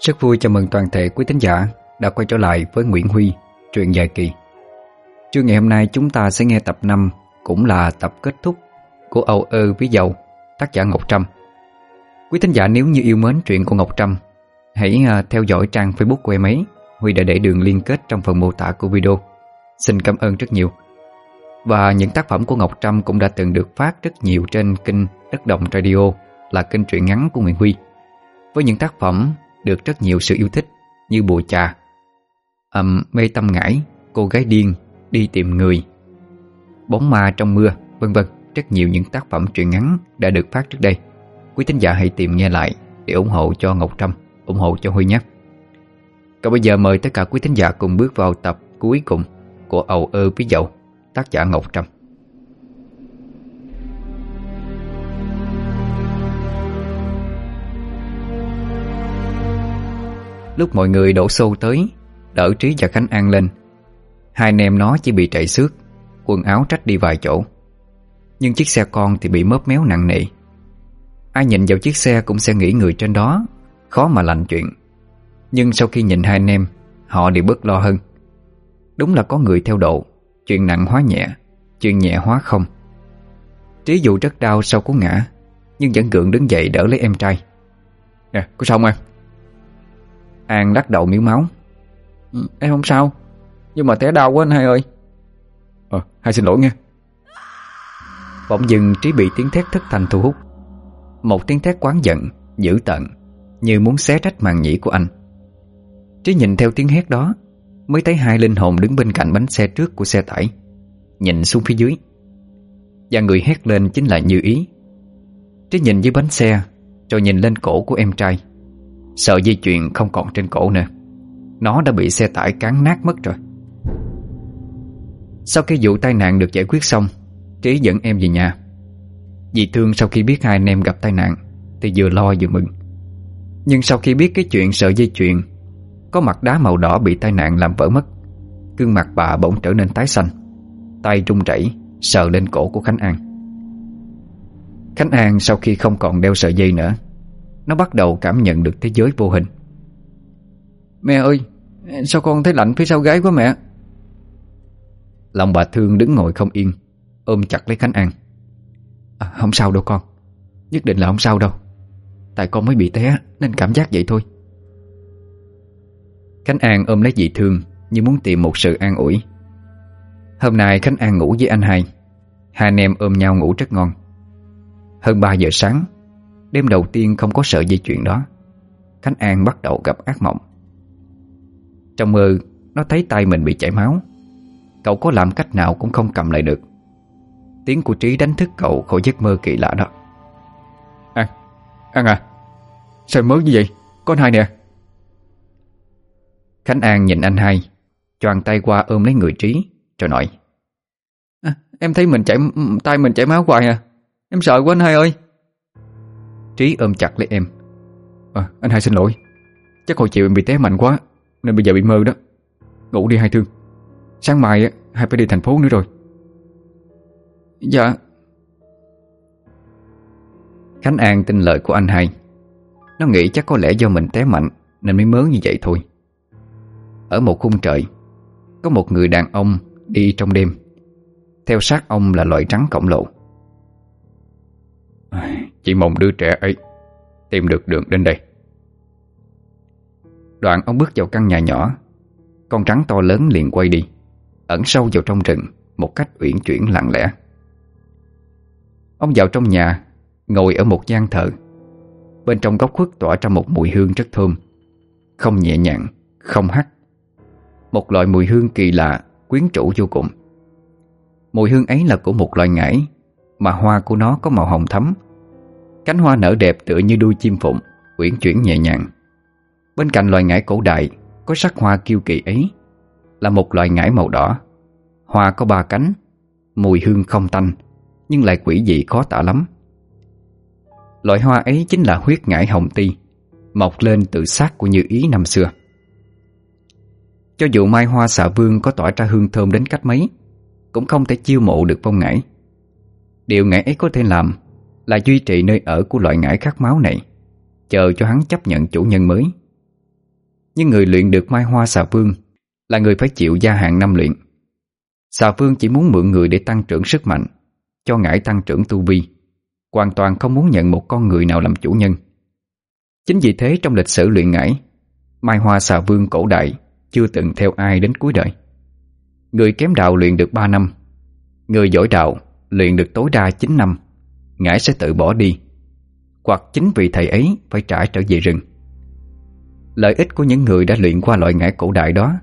Rất vui chào mừng toàn thể quý thính giả đã quay trở lại với Nguyễn Huy, truyện dài kỳ. Trưa ngày hôm nay chúng ta sẽ nghe tập 5, cũng là tập kết thúc của Âu Ơ Ví Dầu, tác giả Ngọc Trâm. Quý thính giả nếu như yêu mến truyện của Ngọc Trâm, hãy à, theo dõi trang Facebook của em ấy. Huy đã để đường liên kết trong phần mô tả của video. Xin cảm ơn rất nhiều. Và những tác phẩm của Ngọc Trâm cũng đã từng được phát rất nhiều trên kênh Đất Động Radio là kênh truyện ngắn của Nguyễn Huy. Với những tác phẩm được rất nhiều sự yêu thích như Bùa Trà, um, Mê Tâm Ngải, Cô Gái Điên, Đi Tìm Người, Bóng Ma Trong Mưa, vân vân Rất nhiều những tác phẩm truyện ngắn đã được phát trước đây. Quý thính giả hãy tìm nghe lại để ủng hộ cho Ngọc Trâm, ủng hộ cho Huy nhé. Còn bây giờ mời tất cả quý thính giả cùng bước vào tập cuối cùng của Ầu ơ với Dậu, tác giả Ngọc Trâm. Lúc mọi người đổ xô tới Đỡ Trí và Khánh An lên. Hai anh em nó chỉ bị chạy xước Quần áo trách đi vài chỗ. Nhưng chiếc xe con thì bị mớp méo nặng nề. Ai nhìn vào chiếc xe cũng sẽ nghĩ người trên đó Khó mà lành chuyện. Nhưng sau khi nhìn hai anh em Họ đều bớt lo hơn. Đúng là có người theo độ Chuyện nặng hóa nhẹ Chuyện nhẹ hóa không. Trí dù rất đau sau cú ngã Nhưng vẫn gượng đứng dậy đỡ lấy em trai. Nè, có sao không em? An lắc đầu miếu máu. Ừ, em không sao. Nhưng mà té đau quá anh hai ơi. Ờ, hai xin lỗi nghe Bỗng dừng Trí bị tiếng thét thất thành thu hút. Một tiếng thét quán giận Dữ tận Như muốn xé rách màn nhĩ của anh. Trí nhìn theo tiếng hét đó Mới thấy hai linh hồn đứng bên cạnh bánh xe trước của xe tải Nhìn xuống phía dưới. Và người hét lên chính là Như Ý. Trí nhìn dưới bánh xe Rồi nhìn lên cổ của em trai. Sợ dây chuyền không còn trên cổ nữa. Nó đã bị xe tải cán nát mất rồi. Sau khi vụ tai nạn được giải quyết xong, Trí dẫn em về nhà. Dì Thương sau khi biết hai anh em gặp tai nạn, Thì vừa lo vừa mừng. Nhưng sau khi biết cái chuyện sợ dây chuyền, Có mặt đá màu đỏ bị tai nạn làm vỡ mất, Gương mặt bà bỗng trở nên tái xanh, Tay run rẩy, Sờ lên cổ của Khánh An. Khánh An sau khi không còn đeo sợi dây nữa nó bắt đầu cảm nhận được thế giới vô hình. Mẹ ơi Sao con thấy lạnh phía sau gái quá mẹ? Lòng bà Thương đứng ngồi không yên Ôm chặt lấy Khánh An. À, Không sao đâu con Nhất định là không sao đâu. Tại con mới bị té nên cảm giác vậy thôi. Khánh An ôm lấy dị thương Như muốn tìm một sự an ủi. Hôm nay Khánh An ngủ với anh hai. Hai anh em ôm nhau ngủ rất ngon. Hơn 3 giờ sáng Đêm đầu tiên không có sợ dây chuyện đó. Khánh An bắt đầu gặp ác mộng. Trong mơ Nó thấy tay mình bị chảy máu. Cậu có làm cách nào cũng không cầm lại được. Tiếng của Trí đánh thức cậu khỏi giấc mơ kỳ lạ đó. An, An à Sao mới như vậy, có anh hai nè. Khánh An nhìn anh hai Choàng tay qua ôm lấy người Trí Rồi nói à, Em thấy mình chảy tay mình chảy máu hoài à. Em sợ quá anh hai ơi Trí ôm chặt lấy em. À anh hai xin lỗi. Chắc hồi chiều em bị té mạnh quá, Nên bây giờ bị mơ đó. Ngủ đi, hai thương. Sáng mai hai phải đi thành phố nữa rồi. Dạ. Khánh An tin lời của anh hai. Nó nghĩ chắc có lẽ do mình té mạnh, Nên mới mớ như vậy thôi. Ở một khung trời, Có một người đàn ông đi trong đêm. Theo sát ông là loại trắng khổng lộ chỉ mong đứa trẻ ấy Tìm được đường đến đây. Đoạn ông bước vào căn nhà nhỏ, Con trắng to lớn liền quay đi, Ẩn sâu vào trong rừng Một cách uyển chuyển lặng lẽ. Ông vào trong nhà, Ngồi ở một gian thờ. Bên trong góc khuất tỏa ra một mùi hương rất thơm, Không nhẹ nhàng, Không hắt. Một loại mùi hương kỳ lạ, Quyến rũ vô cùng. Mùi hương ấy là của một loài ngải, Mà hoa của nó có màu hồng thắm Cánh hoa nở đẹp tựa như đuôi chim phụng, Uyển chuyển nhẹ nhàng. Bên cạnh loài ngải cổ đại, Có sắc hoa kiêu kỳ ấy, Là một loài ngải màu đỏ. Hoa có ba cánh, Mùi hương không tanh, Nhưng lại quỷ dị khó tả lắm. Loại hoa ấy chính là huyết ngải hồng ti, Mọc lên từ xác của Như Ý năm xưa. Cho dù mai hoa xạ vương có tỏa ra hương thơm đến cách mấy, Cũng không thể chiêu mộ được phong ngải. Điều ngải ấy có thể làm là duy trì nơi ở của loại ngải khát máu này, Chờ cho hắn chấp nhận chủ nhân mới. Nhưng người luyện được Mai Hoa xà vương Là người phải chịu gia hạn năm luyện. Xà vương chỉ muốn mượn người để tăng trưởng sức mạnh, Cho ngải tăng trưởng tu vi, Hoàn toàn không muốn nhận một con người nào làm chủ nhân. Chính vì thế trong lịch sử luyện ngải, Mai Hoa xà vương cổ đại Chưa từng theo ai đến cuối đời. Người kém đạo luyện được 3 năm, Người giỏi đạo luyện được tối đa 9 năm. Ngải sẽ tự bỏ đi. Hoặc chính vì thầy ấy phải trả trở về rừng. Lợi ích của những người đã luyện qua loại ngải cổ đại đó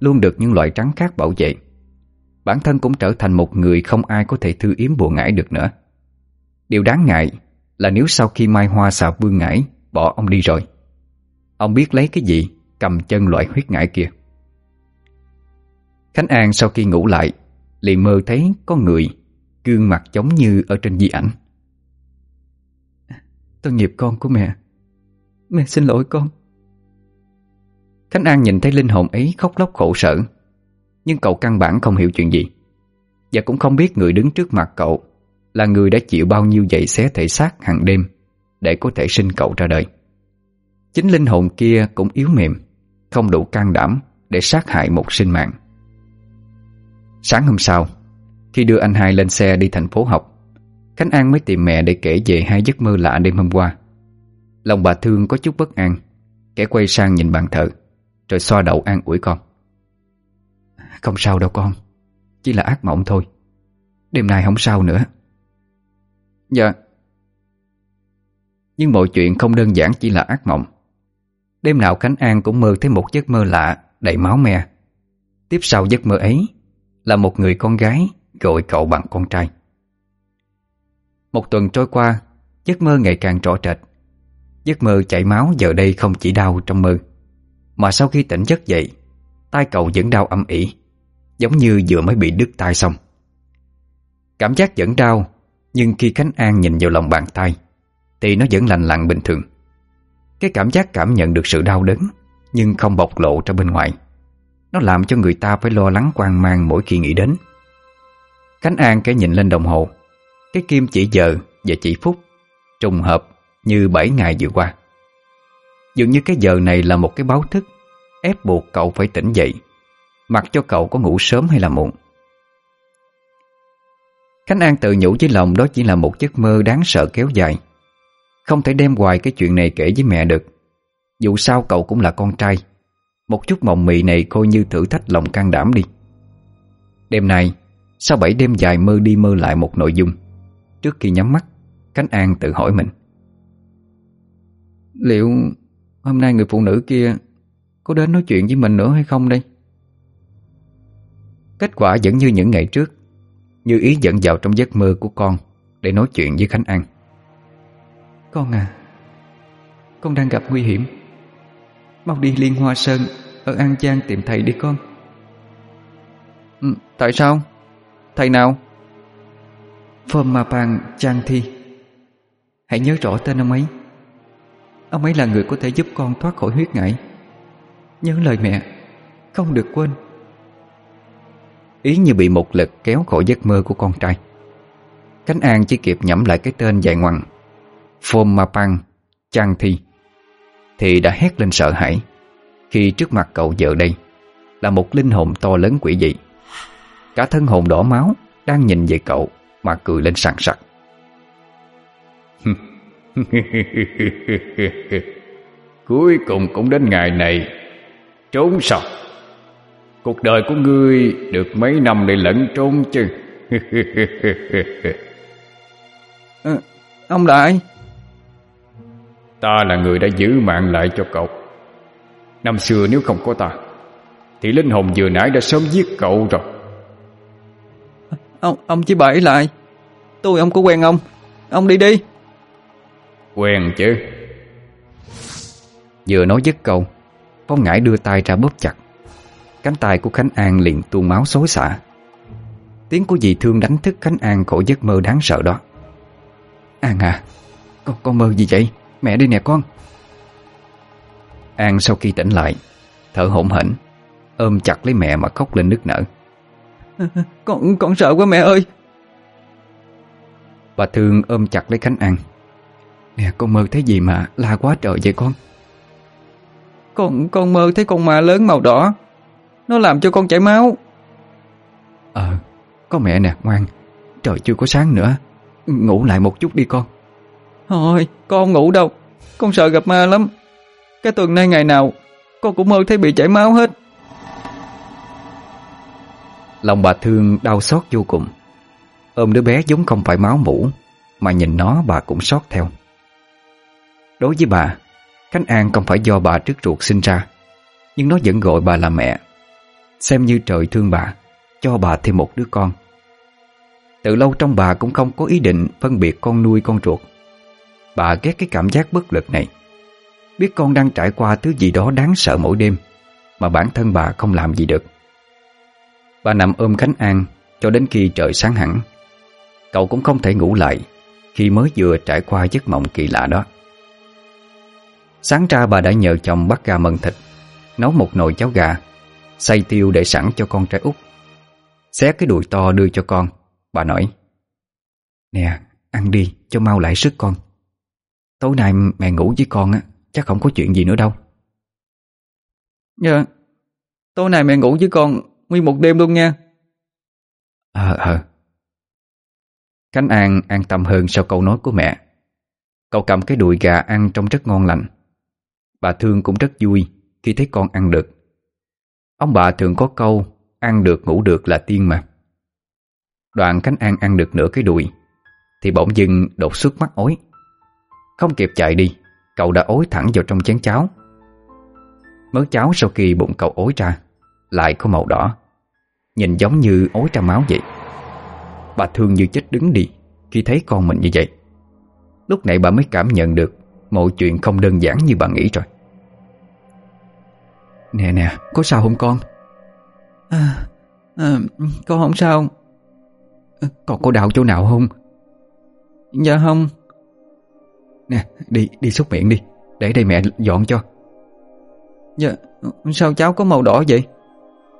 Luôn được những loại trắng khác bảo vệ. Bản thân cũng trở thành một người không ai có thể thư yếm bùa ngải được nữa. Điều đáng ngại là nếu sau khi Mai Hoa xà vương ngải, bỏ ông đi rồi, Ông biết lấy cái gì cầm chân loại huyết ngải kia. Khánh An sau khi ngủ lại, liền mơ thấy có người Gương mặt giống như ở trên di ảnh. Tôi nghiệp con của mẹ. Mẹ xin lỗi con. Khánh An nhìn thấy linh hồn ấy khóc lóc khổ sở, Nhưng cậu căn bản không hiểu chuyện gì. Và cũng không biết người đứng trước mặt cậu Là người đã chịu bao nhiêu dày xé thể xác hàng đêm Để có thể sinh cậu ra đời. Chính linh hồn kia cũng yếu mềm, Không đủ can đảm Để sát hại một sinh mạng. Sáng hôm sau khi đưa anh hai lên xe đi thành phố học. Khánh An mới tìm mẹ để kể về hai giấc mơ lạ đêm hôm qua. Lòng bà thương có chút bất an, Kẻ quay sang nhìn bàn thờ, Rồi xoa đậu an ủi con. Không sao đâu con, Chỉ là ác mộng thôi. Đêm nay không sao nữa. Dạ. Nhưng mọi chuyện không đơn giản chỉ là ác mộng. Đêm nào Khánh An cũng mơ thấy một giấc mơ lạ Đầy máu me. Tiếp sau giấc mơ ấy Là một người con gái gọi cậu bằng con trai. Một tuần trôi qua, Giấc mơ ngày càng rõ rệt. Giấc mơ chảy máu giờ đây không chỉ đau trong mơ, Mà sau khi tỉnh giấc dậy tay cậu vẫn đau âm ỉ, Giống như vừa mới bị đứt tay xong. Cảm giác vẫn đau, Nhưng khi Khánh An nhìn vào lòng bàn tay, Thì nó vẫn lành lặn bình thường. Cái cảm giác cảm nhận được sự đau đớn, Nhưng không bộc lộ ra bên ngoài. Nó làm cho người ta phải lo lắng quan mang mỗi khi nghĩ đến. Khánh An cái nhìn lên đồng hồ. Cái kim chỉ giờ và chỉ phút, Trùng hợp như 7 ngày vừa qua. Dường như cái giờ này là một cái báo thức, Ép buộc cậu phải tỉnh dậy, Mặc cho cậu có ngủ sớm hay là muộn. Khánh An tự nhủ với lòng đó chỉ là một giấc mơ đáng sợ kéo dài. Không thể đem hoài cái chuyện này kể với mẹ được. Dù sao cậu cũng là con trai. Một chút mộng mị này coi như thử thách lòng can đảm đi. Đêm nay sau bảy đêm dài mơ đi mơ lại một nội dung Trước khi nhắm mắt Khánh An tự hỏi mình. Liệu hôm nay người phụ nữ kia Có đến nói chuyện với mình nữa hay không đây? Kết quả vẫn như những ngày trước Như ý dẫn vào trong giấc mơ của con Để nói chuyện với Khánh An. Con à Con đang gặp nguy hiểm. Mau đi Liên Hoa Sơn Ở An Giang tìm thầy đi con. Ừ, Tại sao Thầy nào? Phom Ma Pang Chang Thi Hãy nhớ rõ tên ông ấy. Ông ấy là người có thể giúp con thoát khỏi huyết ngại Nhớ lời mẹ Không được quên. Ý như bị một lực kéo khỏi giấc mơ của con trai. Khánh An chỉ kịp nhẩm lại cái tên dài ngoằng. Phôm Ma Pang Chang Thi Thì đã hét lên sợ hãi Khi trước mặt cậu giờ đây Là một linh hồn to lớn quỷ dị Cả thân hồn đỏ máu Đang nhìn về cậu Mà cười lên sằng sặc. Cuối cùng cũng đến ngày này. Trốn sao? Cuộc đời của ngươi được mấy năm để lẫn trốn chứ? À, Ông đại. Ta là người đã giữ mạng lại cho cậu. Năm xưa nếu không có ta Thì linh hồn vừa nãy đã sớm giết cậu rồi Ông ông chỉ bảy lại. Tôi ông có quen ông. Ông đi đi. Quen chứ. Vừa nói dứt câu Phong ngải đưa tay ra bóp chặt. Cánh tay của Khánh An liền tuôn máu xối xả. Tiếng của dì thương đánh thức Khánh An khỏi giấc mơ đáng sợ đó. An à Con, con mơ gì vậy? Mẹ đi nè con. An sau khi tỉnh lại Thở hổn hển Ôm chặt lấy mẹ mà khóc lên nức nở. Con con sợ quá mẹ ơi. Bà Thương ôm chặt lấy Khánh An. Nè con mơ thấy gì mà la quá trời vậy con? Con con mơ thấy con ma lớn màu đỏ. Nó làm cho con chảy máu. Ờ Có mẹ nè ngoan. Trời chưa có sáng nữa. Ngủ lại một chút đi con. Thôi con không ngủ đâu. Con sợ gặp ma lắm. Cái tuần nay ngày nào Con cũng mơ thấy bị chảy máu hết Lòng bà thương đau xót vô cùng. Ôm đứa bé giống không phải máu mũ Mà nhìn nó bà cũng xót theo. Đối với bà, Khánh An không phải do bà trước ruột sinh ra, Nhưng nó vẫn gọi bà là mẹ. Xem như trời thương bà, Cho bà thêm một đứa con. Từ lâu trong bà cũng không có ý định Phân biệt con nuôi con ruột. Bà ghét cái cảm giác bất lực này. Biết con đang trải qua thứ gì đó đáng sợ mỗi đêm, Mà bản thân bà không làm gì được. Bà nằm ôm Khánh An Cho đến khi trời sáng hẳn. Cậu cũng không thể ngủ lại Khi mới vừa trải qua giấc mộng kỳ lạ đó. Sáng ra bà đã nhờ chồng bắt gà mần thịt, Nấu một nồi cháo gà, Xay tiêu để sẵn cho con trai út. Xé cái đùi to đưa cho con, Bà nói, Nè, ăn đi, cho mau lại sức con. Tối nay mẹ ngủ với con á, Chắc không có chuyện gì nữa đâu. Dạ Tối nay mẹ ngủ với con Nguyên một đêm luôn nha. Ờ ờ. Khánh An an tâm hơn sau câu nói của mẹ. Cậu cầm cái đùi gà ăn trông rất ngon lành. Bà Thương cũng rất vui Khi thấy con ăn được. Ông bà thường có câu, Ăn được, ngủ được là tiên mà. Đoạn Khánh An ăn được nửa cái đùi, Thì bỗng dưng đột xuất mắt ối Không kịp chạy đi, Cậu đã ối thẳng vào trong chén cháo. Mớ cháo sau khi bụng cậu ối ra lại có màu đỏ. Nhìn giống như ối ra máu vậy. Bà thương như chết đứng đi Khi thấy con mình như vậy. Lúc này bà mới cảm nhận được Mọi chuyện không đơn giản như bà nghĩ rồi. Nè nè Có sao không con? À, à, Con không sao. À, Con có đau chỗ nào không? Dạ không. Nè đi đi xúc miệng đi. Để đây mẹ dọn cho. Dạ Sao cháu có màu đỏ vậy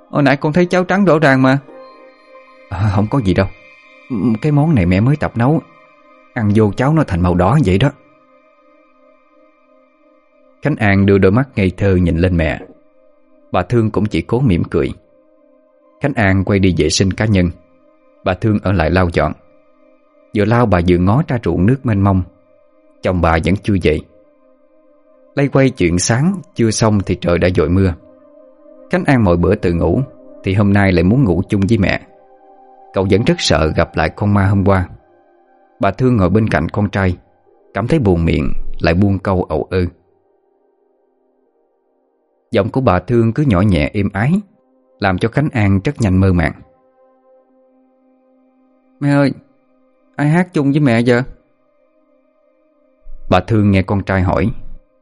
Hồi nãy con thấy cháo trắng rõ ràng mà. À, Không có gì đâu. Cái món này mẹ mới tập nấu. Ăn vô cháo nó thành màu đỏ vậy đó. Khánh An đưa đôi mắt ngây thơ nhìn lên mẹ. Bà Thương cũng chỉ cố mỉm cười. Khánh An quay đi vệ sinh cá nhân. Bà Thương ở lại lau dọn. Vừa lau bà vừa ngó ra ruộng nước mênh mông. Chồng bà vẫn chưa dậy Lây quay chuyện sáng Chưa xong thì trời đã dội mưa. Khánh An mọi bữa tự ngủ Thì hôm nay lại muốn ngủ chung với mẹ. Cậu vẫn rất sợ gặp lại con ma hôm qua. Bà Thương ngồi bên cạnh con trai Cảm thấy buồn miệng Lại buông câu ầu ơ Giọng của bà Thương cứ nhỏ nhẹ êm ái Làm cho Khánh An rất nhanh mơ màng. Mẹ ơi Ai hát chung với mẹ giờ? Bà Thương nghe con trai hỏi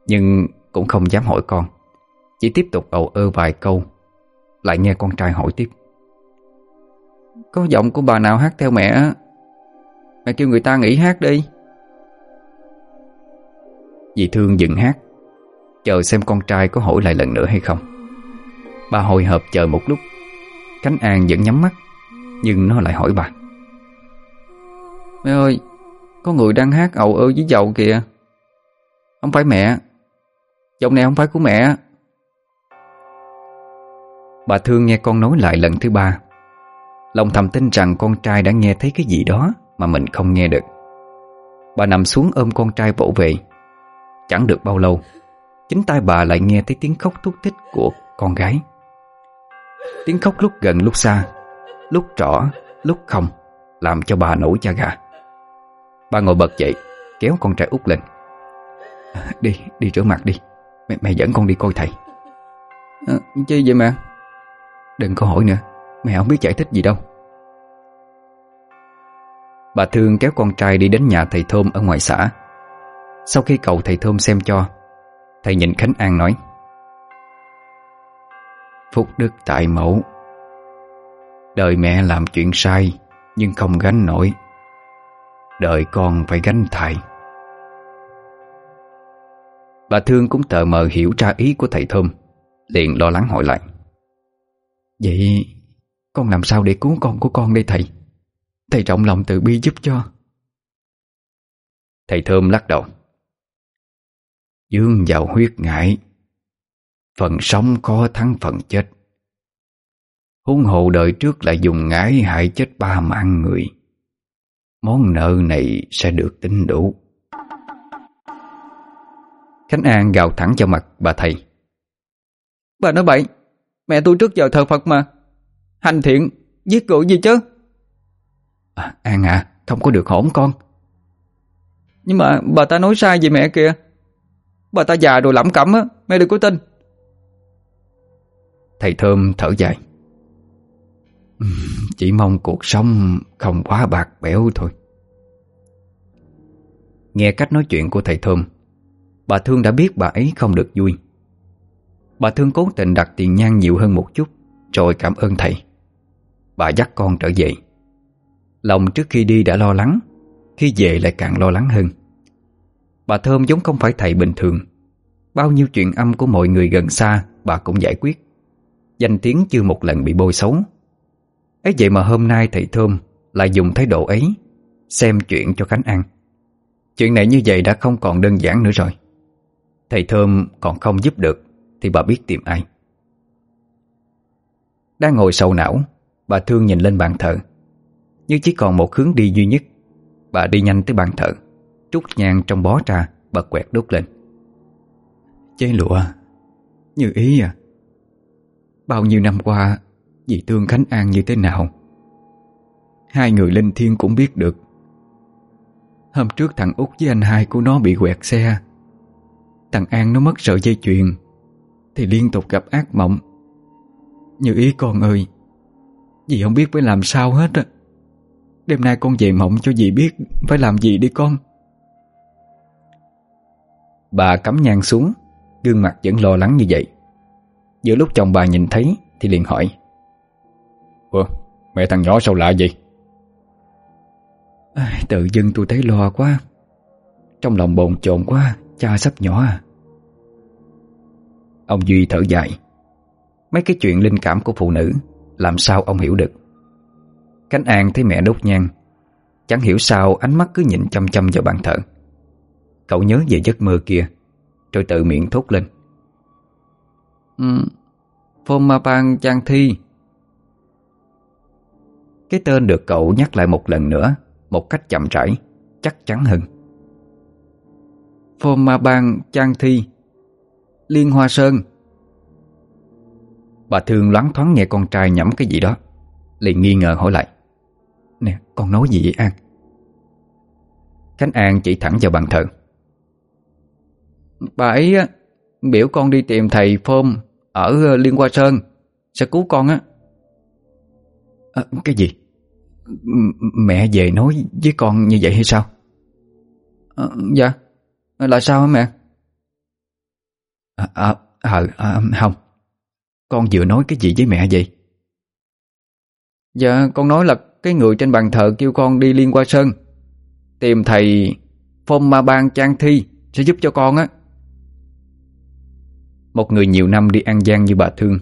Nhưng cũng không dám hỏi con chỉ tiếp tục ầu ơ vài câu. Lại nghe con trai hỏi tiếp. Có giọng của bà nào hát theo mẹ Mẹ kêu người ta nghỉ hát đi. Dì Thương dừng hát. Chờ xem con trai có hỏi lại lần nữa hay không. Bà hồi hộp chờ một lúc. Khánh An vẫn nhắm mắt, Nhưng nó lại hỏi bà. Mẹ ơi, Có người đang hát ầu ơ với dầu kìa. Không phải mẹ. Giọng này không phải của mẹ Bà Thương nghe con nói lại lần thứ ba. Lòng thầm tin rằng con trai đã nghe thấy cái gì đó Mà mình không nghe được. Bà nằm xuống ôm con trai vỗ về. Chẳng được bao lâu Chính tai bà lại nghe thấy tiếng khóc thúc thích của con gái. Tiếng khóc lúc gần lúc xa Lúc rõ, lúc không Làm cho bà nổi da gà. Bà ngồi bật dậy Kéo con trai út lên. Đi, đi rửa mặt đi. Mẹ, mẹ dẫn con đi coi thầy. À, Chi vậy mẹ? Đừng có hỏi nữa Mẹ không biết giải thích gì đâu. Bà Thương kéo con trai đi đến nhà thầy Thôm ở ngoài xã. Sau khi cậu thầy Thôm xem cho, Thầy nhìn Khánh An nói, Phúc đức tại mẫu, Đời mẹ làm chuyện sai Nhưng không gánh nổi, Đời con phải gánh thầy. Bà Thương cũng tờ mờ hiểu ra ý của thầy Thôm Liền lo lắng hỏi lại Vậy con làm sao để cứu con của con đây thầy? Thầy trọng lòng từ bi giúp cho. Thầy Thơm lắc đầu. Dương vào huyết ngại Phần sống có thắng phần chết. Huống hồ đời trước lại dùng ngải hại chết ba mạng người. Món nợ này sẽ được tính đủ. Khánh An gào thẳng cho mặt bà thầy. Bà nói bậy Mẹ tôi trước giờ thờ Phật mà. Hành thiện, giết người gì chứ? À, An à, không có được hổn con. Nhưng mà bà ta nói sai về mẹ kìa. Bà ta già rồi lẩm cẩm á Mẹ đừng có tin. Thầy Thơm thở dài. Chỉ mong cuộc sống không quá bạc bẽo thôi. Nghe cách nói chuyện của thầy Thơm Bà Thương đã biết bà ấy không được vui Bà Thương cố tình đặt tiền nhang nhiều hơn một chút, Rồi cảm ơn thầy. Bà dắt con trở về. Lòng trước khi đi đã lo lắng, Khi về lại càng lo lắng hơn. Bà Thơm giống không phải thầy bình thường. Bao nhiêu chuyện âm của mọi người gần xa, Bà cũng giải quyết. Danh tiếng chưa một lần bị bôi xấu. Ấy vậy mà hôm nay thầy Thơm Lại dùng thái độ ấy, Xem chuyện cho Khánh ăn Chuyện này như vậy đã không còn đơn giản nữa rồi. Thầy Thơm còn không giúp được. Thì bà biết tìm ai. Đang ngồi sầu não, Bà Thương nhìn lên bàn thờ. Như chỉ còn một hướng đi duy nhất, Bà đi nhanh tới bàn thờ, Trút nhang trong bó ra, bà quẹt đốt lên. Cháy lụa, Như ý à? Bao nhiêu năm qua Dì thương Khánh An như thế nào? Hai người Linh thiên cũng biết được. Hôm trước thằng út với anh hai của nó bị quẹt xe. Thằng An nó mất sợi dây chuyền thì liên tục gặp ác mộng. Như ý con ơi Dì không biết phải làm sao hết á. Đêm nay con về mộng cho dì biết Phải làm gì đi con. Bà cắm nhang xuống Gương mặt vẫn lo lắng như vậy. Giữa lúc chồng bà nhìn thấy Thì liền hỏi Ủa mẹ thằng nhỏ sao lạ vậy? À, Tự dưng tôi thấy lo quá. Trong lòng bồn chồn quá Cha sắp nhỏ à. Ông Duy thở dài. Mấy cái chuyện linh cảm của phụ nữ Làm sao ông hiểu được? Cánh An thấy mẹ đốt nhang Chẳng hiểu sao ánh mắt cứ nhìn chăm chăm vào bàn thờ. Cậu nhớ về giấc mơ kia Rồi tự miệng thốt lên. Ừ, Phôm Ma Bang Trang Thi. Cái tên được cậu nhắc lại một lần nữa Một cách chậm rãi Chắc chắn hơn. Phôm Ma Bang Trang Thi Liên Hoa Sơn. Bà thường loáng thoáng nghe con trai nhẩm cái gì đó liền nghi ngờ hỏi lại. Nè con nói gì vậy An? Khánh An chỉ thẳng vào bàn thờ. Bà ấy biểu con đi tìm thầy Phôm Ở ờ, Liên Hoa Sơn Sẽ cứu con á. À, Cái gì? M Mẹ về nói với con như vậy hay sao? À, Dạ. Là sao hả mẹ? À, à, à, à, Không. Con vừa nói cái gì với mẹ vậy? Dạ con nói là Cái người trên bàn thờ kêu con đi liên qua sơn. Tìm thầy Phong Ma Ban Trang Thi Sẽ giúp cho con á. Một người nhiều năm đi An Giang như bà Thương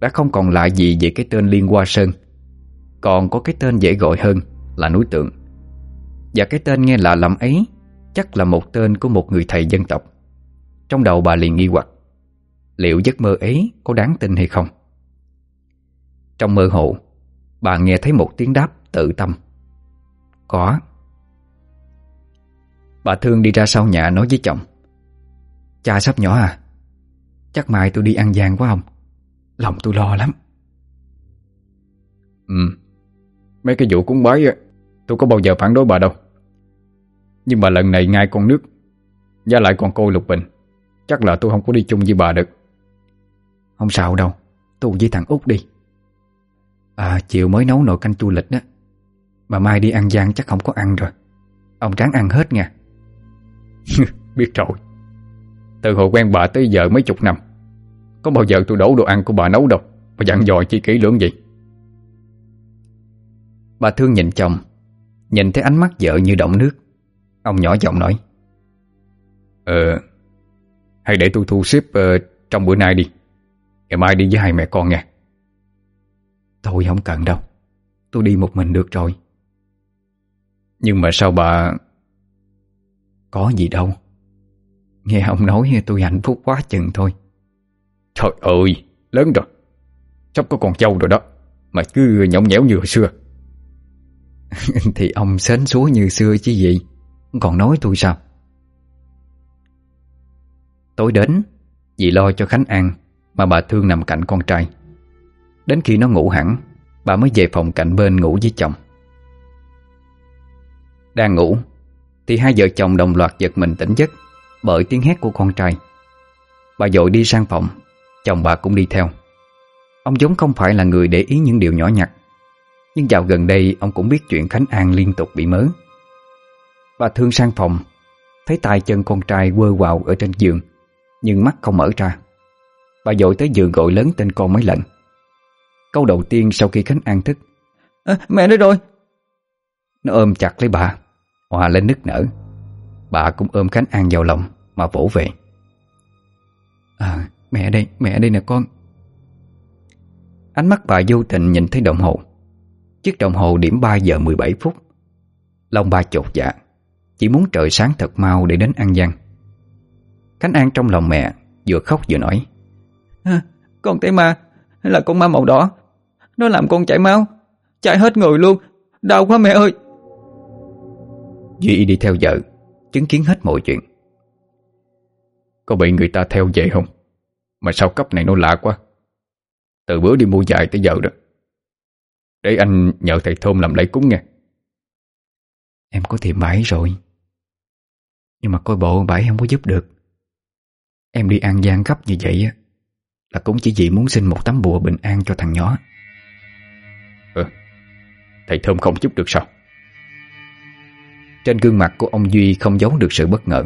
Đã không còn lại gì về cái tên Liên Hoa Sơn. Còn có cái tên dễ gọi hơn Là núi tượng. Và cái tên nghe lạ lắm ấy Chắc là một tên của một người thầy dân tộc. Trong đầu bà liền nghi hoặc, Liệu giấc mơ ấy có đáng tin hay không? Trong mơ hồ, Bà nghe thấy một tiếng đáp tự tâm. Có. Bà Thương đi ra sau nhà nói với chồng, Cha sắp nhỏ à Chắc mai tôi đi ăn gian quá không? Lòng tôi lo lắm. Ừ Mấy cái vụ cúng bái Tôi có bao giờ phản đối bà đâu. Nhưng mà lần này ngay con nước, Giá lại còn cô Lục Bình. Chắc là tôi không có đi chung với bà được. Không sao đâu Tôi với thằng út đi. À chiều mới nấu nồi canh chua lịch đó. Mà mai đi ăn gian chắc không có ăn rồi. Ông ráng ăn hết nha. Biết rồi. Từ hồi quen bà tới giờ mấy chục năm Có bao giờ tôi đổ đồ ăn của bà nấu đâu? Mà dặn dò chi kỹ lưỡng vậy Bà thương nhìn chồng Nhìn thấy ánh mắt vợ như động nước. Ông nhỏ giọng nói Ờ Hay để tôi thu xếp uh, trong bữa nay đi. Ngày mai đi với hai mẹ con nha. Thôi không cần đâu. Tôi đi một mình được rồi. Nhưng mà sao bà Có gì đâu. Nghe ông nói tôi hạnh phúc quá chừng thôi. Trời ơi Lớn rồi. Sắp có con trâu rồi đó Mà cứ nhõng nhẽo như hồi xưa. Thì ông sến súa như xưa chứ gì? Còn nói tôi sao Tối đến, Vì lo cho Khánh An Mà bà Thương nằm cạnh con trai. Đến khi nó ngủ hẳn, Bà mới về phòng cạnh bên ngủ với chồng. Đang ngủ, Thì hai vợ chồng đồng loạt giật mình tỉnh giấc Bởi tiếng hét của con trai. Bà dội đi sang phòng, Chồng bà cũng đi theo. Ông giống không phải là người để ý những điều nhỏ nhặt, Nhưng dạo gần đây Ông cũng biết chuyện Khánh An liên tục bị mớ. Bà thương sang phòng, Thấy tay chân con trai quơ quào ở trên giường nhưng mắt không mở ra. Bà dội tới giường gọi lớn tên con mấy lần Câu đầu tiên sau khi Khánh An thức à, Mẹ đây rồi. Nó ôm chặt lấy bà Hòa lên nức nở. Bà cũng ôm Khánh An vào lòng Mà vỗ về. À mẹ đây, mẹ đây nè con. Ánh mắt bà vô tình nhìn thấy đồng hồ. Chiếc đồng hồ điểm 3 giờ 17 phút. Lòng bà chột dạ Chỉ muốn trời sáng thật mau để đến ăn Giang. Khánh An trong lòng mẹ Vừa khóc vừa nói. À, Con thấy ma Là con ma màu đỏ. Nó làm con chảy máu Chảy hết người luôn. Đau quá mẹ ơi. Duy đi theo vợ Chứng kiến hết mọi chuyện. Có bị người ta theo về không? Mà sao cấp này nó lạ quá? Từ bữa đi mua dài tới giờ đó. Để anh nhờ thầy Thôm làm lễ cúng nghe. Em có tìm bãi rồi. Nhưng mà coi bộ bãi không có giúp được Em đi an gian gấp như vậy á Là cũng chỉ vì muốn xin một tấm bùa bình an cho thằng nhỏ. Ừ Thầy Thơm không giúp được sao? Trên gương mặt của ông Duy không giấu được sự bất ngờ.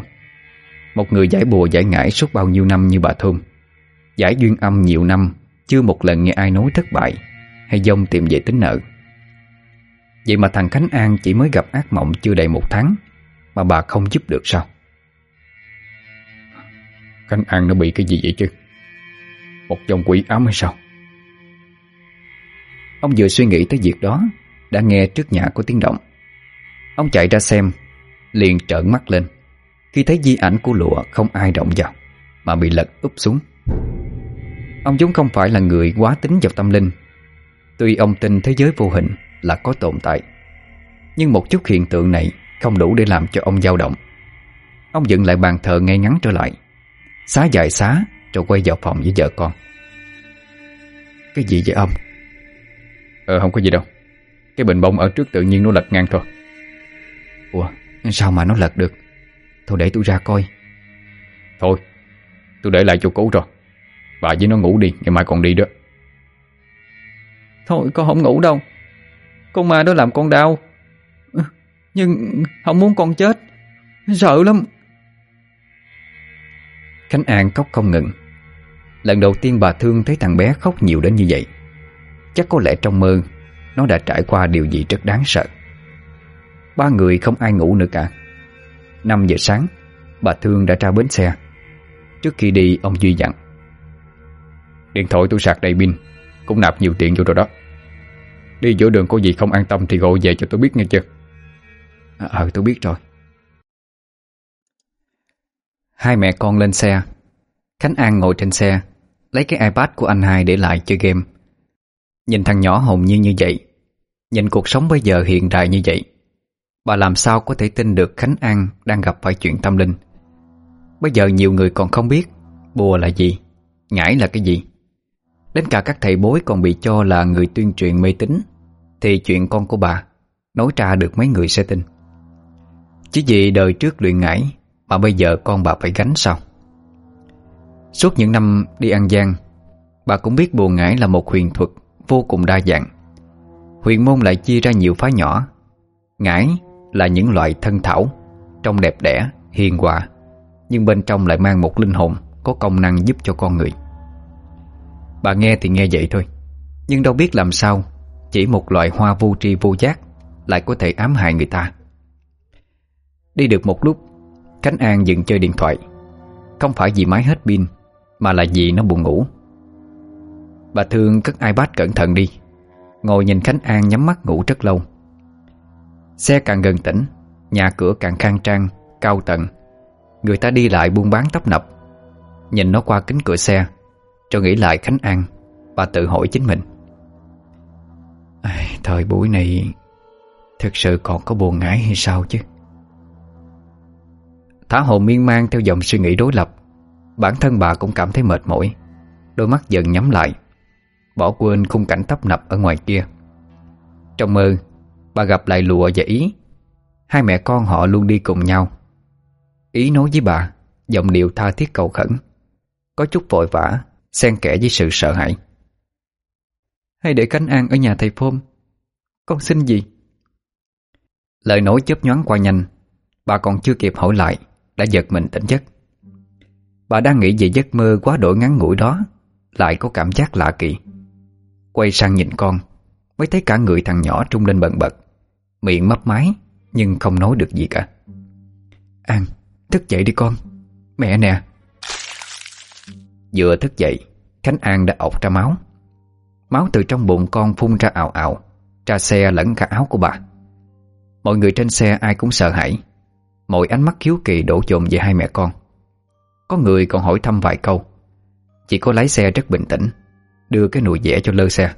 Một người giải bùa giải ngải suốt bao nhiêu năm như bà Thơm Giải duyên âm nhiều năm Chưa một lần nghe ai nói thất bại Hay dông tìm về tính nợ. Vậy mà thằng Khánh An chỉ mới gặp ác mộng chưa đầy một tháng Mà bà không giúp được sao Khánh An nó bị cái gì vậy chứ? Một dòng quỷ ám hay sao? Ông vừa suy nghĩ tới việc đó, Đã nghe trước nhà có tiếng động. Ông chạy ra xem, Liền trợn mắt lên. Khi thấy di ảnh của lụa, không ai động vào, Mà bị lật úp xuống. Ông vốn không phải là người quá tính vào tâm linh. Tuy ông tin thế giới vô hình là có tồn tại, Nhưng một chút hiện tượng này Không đủ để làm cho ông dao động. Ông dựng lại bàn thờ ngay ngắn trở lại. Xá dài xá Rồi quay vào phòng với vợ con. Cái gì vậy ông? Ờ không có gì đâu. Cái bình bông ở trước tự nhiên nó lật ngang thôi. Ủa sao mà nó lật được? Thôi để tôi ra coi. Thôi tôi để lại chỗ cũ rồi. Bà với nó ngủ đi Ngày mai còn đi đó. Thôi con không ngủ đâu. Con ma đó làm con đau. Nhưng không muốn con chết. Sợ lắm Khánh An khóc không ngừng. Lần đầu tiên bà Thương thấy thằng bé khóc nhiều đến như vậy, Chắc có lẽ trong mơ Nó đã trải qua điều gì rất đáng sợ. Ba người không ai ngủ nữa cả. 5 giờ sáng, Bà Thương đã ra bến xe. Trước khi đi, ông Duy dặn, Điện thoại tôi sạc đầy pin, Cũng nạp nhiều tiền vô rồi đó. Đi giữa đường có gì không an tâm Thì gọi về cho tôi biết nghe chưa? Ờ, ờ tôi biết rồi. Hai mẹ con lên xe. Khánh An ngồi trên xe, Lấy cái iPad của anh hai để lại chơi game. Nhìn thằng nhỏ hồn nhiên như vậy, Nhìn cuộc sống bây giờ hiện đại như vậy, Bà làm sao có thể tin được Khánh An đang gặp phải chuyện tâm linh? Bây giờ nhiều người còn không biết Bùa là gì, Ngải là cái gì. Đến cả các thầy bối còn bị cho là người tuyên truyền mê tín, Thì chuyện con của bà Nói ra được mấy người sẽ tin. Chỉ gì đời trước luyện ngải mà bây giờ con bà phải gánh sao? Suốt những năm đi ăn gian Bà cũng biết bùa ngải là một huyền thuật Vô cùng đa dạng. Huyền môn lại chia ra nhiều phái nhỏ. Ngải là những loại thân thảo Trông đẹp đẽ, hiền hòa Nhưng bên trong lại mang một linh hồn Có công năng giúp cho con người. Bà nghe thì nghe vậy thôi Nhưng đâu biết làm sao Chỉ một loại hoa vô tri vô giác Lại có thể ám hại người ta. Đi được một lúc Khánh An dừng chơi điện thoại. Không phải vì máy hết pin Mà là vì nó buồn ngủ. Bà Thương cất iPad cẩn thận đi. Ngồi nhìn Khánh An nhắm mắt ngủ rất lâu. Xe càng gần tỉnh Nhà cửa càng khang trang, cao tầng. Người ta đi lại buôn bán tấp nập. Nhìn nó qua kính cửa xe Rồi nghĩ lại Khánh An Bà tự hỏi chính mình. Thời buổi này Thực sự còn có buồn ngãi hay sao chứ? Thả hồn miên man theo dòng suy nghĩ đối lập. Bản thân bà cũng cảm thấy mệt mỏi. Đôi mắt dần nhắm lại. Bỏ quên khung cảnh tấp nập ở ngoài kia. Trong mơ, Bà gặp lại lụa và ý. Hai mẹ con họ luôn đi cùng nhau. Ý nói với bà, Giọng điệu tha thiết cầu khẩn. Có chút vội vã, Xen kẽ với sự sợ hãi. Hay để cánh an ở nhà thầy Phôm Con xin gì? Lời nói chớp nhoáng qua nhanh. Bà còn chưa kịp hỏi lại. Đã giật mình tỉnh giấc. Bà đang nghĩ về giấc mơ quá đổi ngắn ngủi đó Lại có cảm giác lạ kỳ. Quay sang nhìn con Mới thấy cả người thằng nhỏ trung lên bần bật Miệng mấp máy Nhưng không nói được gì cả. An, thức dậy đi con. Mẹ nè. Vừa thức dậy Khánh An đã ọc ra máu. Máu từ trong bụng con phun ra ảo ảo Ra xe lẫn cả áo của bà. Mọi người trên xe ai cũng sợ hãi. Mọi ánh mắt hiếu kỳ đổ dồn về hai mẹ con. Có người còn hỏi thăm vài câu. Chỉ có lái xe rất bình tĩnh Đưa cái nồi dẻ cho lơ xe.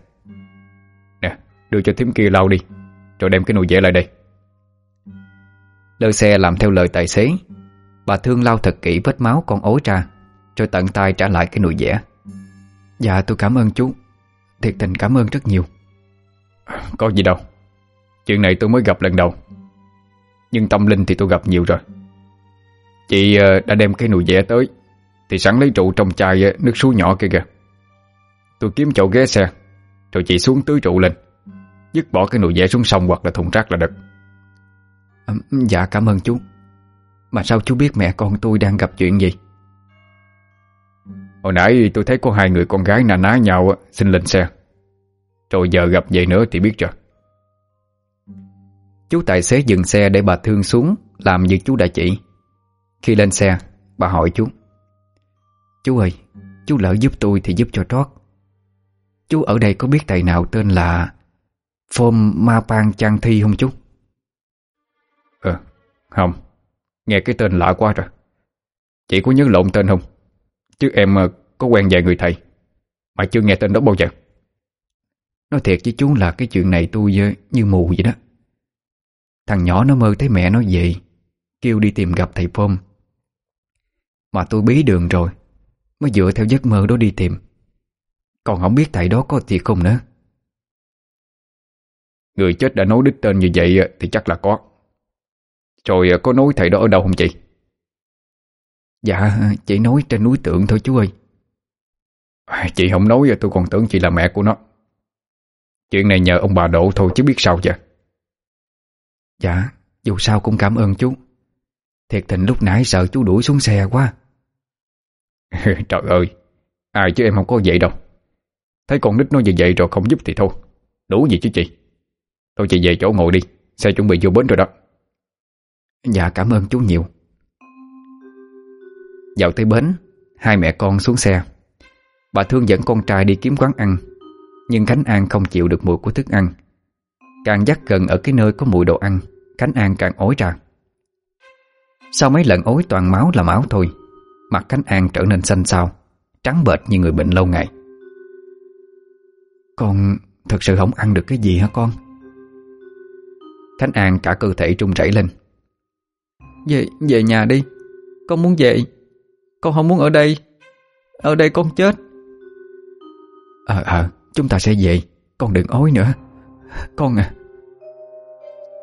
Nè, đưa cho thím kia lau đi Rồi đem cái nồi dẻ lại đây. Lơ xe làm theo lời tài xế. Bà Thương lau thật kỹ vết máu con ối ra Rồi tận tay trả lại cái nồi dẻ. Dạ tôi cảm ơn chú. Thiệt tình cảm ơn rất nhiều. Có gì đâu. Chuyện này tôi mới gặp lần đầu Nhưng tâm linh thì tôi gặp nhiều rồi. Chị ờ, đã đem cái nồi dẻ tới Thì sẵn lấy trụ trong chai ờ, nước suối nhỏ kia kìa. Tôi kiếm chỗ ghé xe Rồi chị xuống tưới trụ lên. Dứt bỏ cái nồi dẻ xuống sông hoặc là thùng rác là được. À, Dạ cảm ơn chú. Mà sao chú biết mẹ con tôi đang gặp chuyện gì? Hồi nãy tôi thấy có hai người con gái nà ná nhau Xin lên xe. Rồi giờ gặp vậy nữa thì biết rồi Chú tài xế dừng xe để bà Thương xuống Làm như chú đã chỉ. Khi lên xe bà hỏi chú. Chú ơi Chú lỡ giúp tôi thì giúp cho trót. Chú ở đây có biết thầy nào tên là Phôm Ma Pang Trang Thi không chú? Ờ, không. Nghe cái tên lạ quá rồi. Chị có nhớ lộn tên không? Chứ em ờ, có quen vài người thầy Mà chưa nghe tên đó bao giờ. Nói thiệt với chú là cái chuyện này tôi ờ, như mù vậy đó Thằng nhỏ nó mơ thấy mẹ nó về Kêu đi tìm gặp thầy Phôm Mà tôi bí đường rồi Mới dựa theo giấc mơ đó đi tìm. Còn không biết thầy đó có thiệt không nữa. Người chết đã nói đích tên như vậy Thì chắc là có. Rồi có nói thầy đó ở đâu không chị? Dạ chỉ nói trên núi tượng thôi chú ơi. Chị không nói tôi còn tưởng chị là mẹ của nó. Chuyện này nhờ ông bà Độ thôi chứ biết sao vậy Dạ Dù sao cũng cảm ơn chú. Thiệt tình lúc nãy sợ chú đuổi xuống xe quá. Trời ơi Ai chứ em không có vậy đâu. Thấy con nít nó như vậy rồi không giúp thì thôi. Đủ gì chứ chị? Thôi chị về chỗ ngồi đi Xe chuẩn bị vô bến rồi đó. Dạ cảm ơn chú nhiều. Dạo tới bến Hai mẹ con xuống xe. Bà Thương dẫn con trai đi kiếm quán ăn Nhưng Khánh An không chịu được mùi của thức ăn Càng dắt gần ở cái nơi có mùi đồ ăn Khánh An càng ối ra. Sau mấy lần ối toàn máu là máu thôi Mặt Khánh An trở nên xanh xao Trắng bệch như người bệnh lâu ngày. Con thật sự không ăn được cái gì hả con? Khánh An cả cơ thể trung rẩy lên. Về, về nhà đi Con muốn về. Con không muốn ở đây. Ở đây con chết. Ờ ờ Chúng ta sẽ về Con đừng ối nữa. Con à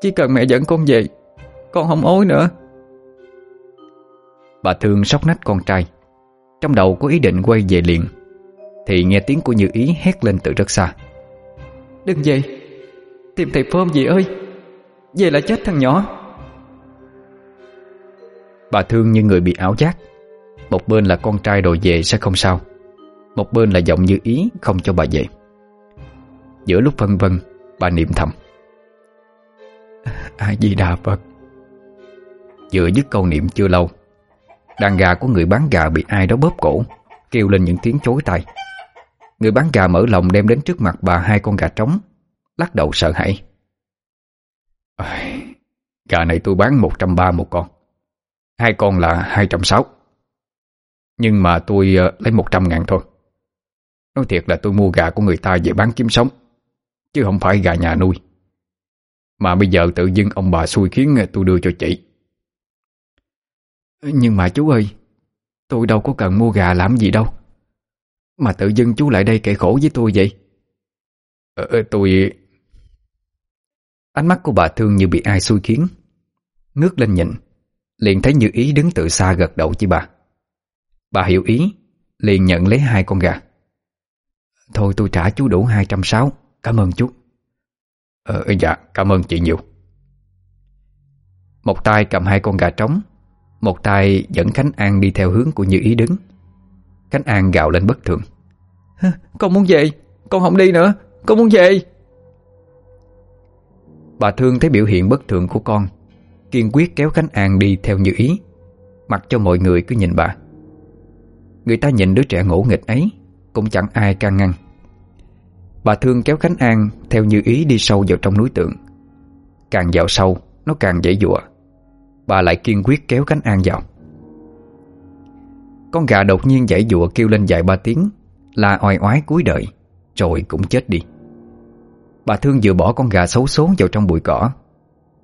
chỉ cần mẹ dẫn con về Con không ối nữa. Bà Thương sóc nách con trai. Trong đầu có ý định quay về liền Thì nghe tiếng của Như Ý hét lên từ rất xa. Đừng về Tìm thầy Phơm gì ơi Về là chết thằng nhỏ. Bà Thương như người bị ảo giác. Một bên là con trai đòi về sẽ không sao. Một bên là giọng Như Ý không cho bà về. Giữa lúc vân vân Bà niệm thầm A Di Đà Phật. Vừa dứt câu niệm chưa lâu, Đàn gà của người bán gà bị ai đó bóp cổ, Kêu lên những tiếng chối tay Người bán gà mở lòng đem đến trước mặt bà hai con gà trống, Lắc đầu sợ hãi. Gà này tôi bán 130 một con, Hai con là 260 Nhưng mà tôi ờ, lấy 100 ngàn thôi. Nói thiệt là tôi mua gà của người ta về bán kiếm sống, Chứ không phải gà nhà nuôi. Mà bây giờ tự dưng ông bà xui khiến tôi đưa cho chị. Nhưng mà chú ơi Tôi đâu có cần mua gà làm gì đâu. Mà tự dưng chú lại đây kể khổ với tôi vậy. Ờ, ờ, tôi... Ánh mắt của bà Thương như bị ai xui khiến Ngước lên nhìn Liền thấy Như Ý đứng từ xa gật đầu với bà. Bà hiểu ý Liền nhận lấy hai con gà. Thôi tôi trả chú đủ 260 Cảm ơn chú. Ờ dạ cảm ơn chị nhiều. Một tay cầm hai con gà trống Một tay dẫn Khánh An đi theo hướng của Như Ý đứng. Khánh An gào lên bất thường. Con muốn về Con không đi nữa Con muốn về. Bà Thương thấy biểu hiện bất thường của con Kiên quyết kéo Khánh An đi theo Như Ý Mặc cho mọi người cứ nhìn bà. Người ta nhìn đứa trẻ ngỗ nghịch ấy Cũng chẳng ai can ngăn Bà Thương kéo Khánh An Theo như ý đi sâu vào trong núi tượng. Càng vào sâu, Nó càng dễ dụa. Bà lại kiên quyết kéo Khánh An vào. Con gà đột nhiên dãy dụa kêu lên dài ba tiếng Là oai oái cuối đời, Rồi cũng chết đi. Bà Thương vừa bỏ con gà xấu số vào trong bụi cỏ,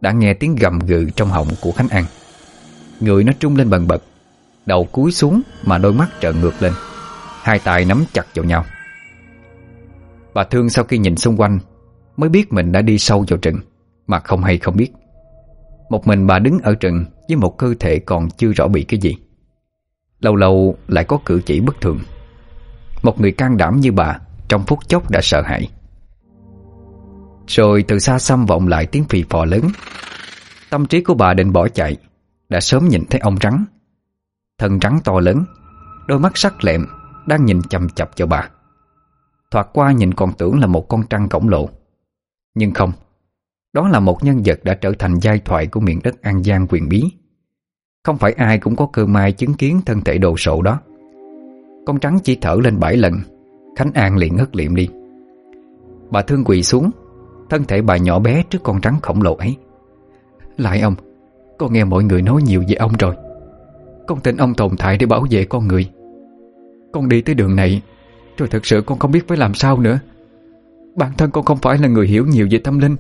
Đã nghe tiếng gầm gừ trong họng của Khánh An. Người nó trung lên bần bật, Đầu cúi xuống mà đôi mắt trợn ngược lên, Hai tay nắm chặt vào nhau. Bà Thương sau khi nhìn xung quanh, Mới biết mình đã đi sâu vào rừng, Mà không hay không biết. Một mình bà đứng ở rừng Với một cơ thể còn chưa rõ bị cái gì. Lâu lâu lại có cử chỉ bất thường. Một người can đảm như bà Trong phút chốc đã sợ hãi. Rồi từ xa xăm vọng lại tiếng phì phò lớn. Tâm trí của bà định bỏ chạy, Đã sớm nhìn thấy ông rắn. Thân rắn to lớn, Đôi mắt sắc lẹm Đang nhìn chầm chập vào bà. Thoạt qua nhìn còn tưởng là một con trăng khổng lồ. Nhưng không, Đó là một nhân vật đã trở thành giai thoại Của miền đất An Giang quyền bí. Không phải ai cũng có cơ may chứng kiến Thân thể đồ sộ đó. Con trắng chỉ thở lên bảy lần, Khánh An liền ngất liệm đi. Bà thương quỳ xuống, Thân thể bà nhỏ bé trước con trắng khổng lồ ấy. Lại ông Con nghe mọi người nói nhiều về ông rồi. Con tin ông tồn tại để bảo vệ con người. Con đi tới đường này rồi thật sự con không biết phải làm sao nữa. Bản thân con không phải là người hiểu nhiều về tâm linh.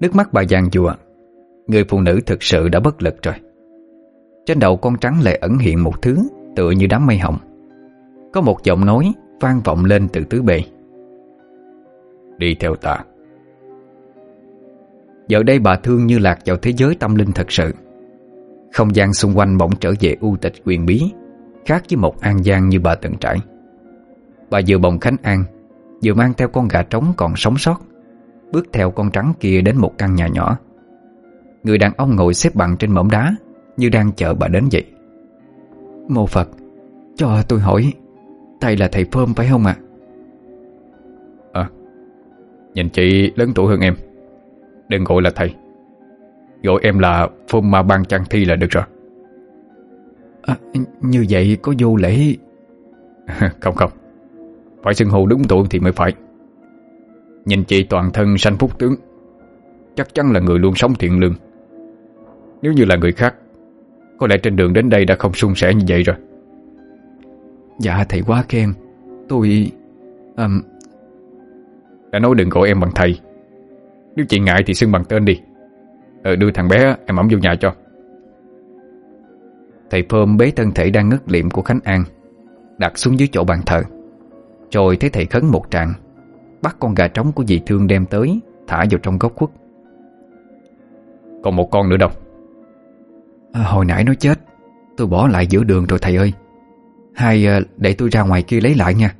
Nước mắt bà giàn dùa Người phụ nữ thực sự đã bất lực rồi. Trên đầu con trắng lại ẩn hiện một thứ Tựa như đám mây hồng. Có một giọng nói vang vọng lên từ tứ bề. Đi theo ta. Giờ đây bà thương như lạc vào thế giới tâm linh thật sự. Không gian xung quanh bỗng trở về u tịch quyền bí, Khác với một an gian như bà từng trải. Bà vừa bồng Khánh An Vừa mang theo con gà trống còn sống sót Bước theo con trắng kia đến một căn nhà nhỏ. Người đàn ông ngồi xếp bằng trên mỏm đá Như đang chờ bà đến vậy. Mô Phật Cho tôi hỏi Thầy là thầy Phơm phải không ạ? À Nhìn chị lớn tuổi hơn em Đừng gọi là thầy. Gọi em là Phơm Ma Ban Trang Thi là được rồi. À, Như vậy có vô lễ? Không không phải xưng hô đúng tuổi thì mới phải. Nhìn chị toàn thân sanh phúc tướng Chắc chắn là người luôn sống thiện lương. Nếu như là người khác Có lẽ trên đường đến đây đã không suôn sẻ như vậy rồi. Dạ thầy quá khen. Tôi... Um... Đã nói đừng gọi em bằng thầy. Nếu chị ngại thì xưng bằng tên đi. Ờ đưa thằng bé em ẩm vô nhà cho. Thầy Phơm bế thân thể đang ngất liệm của Khánh An Đặt xuống dưới chỗ bàn thờ rồi thấy thầy khấn một tràng Bắt con gà trống của dì Thương đem tới Thả vào trong góc khuất. Còn một con nữa đâu? À, Hồi nãy nó chết Tôi bỏ lại giữa đường rồi thầy ơi. Hai à, để tôi ra ngoài kia lấy lại nha.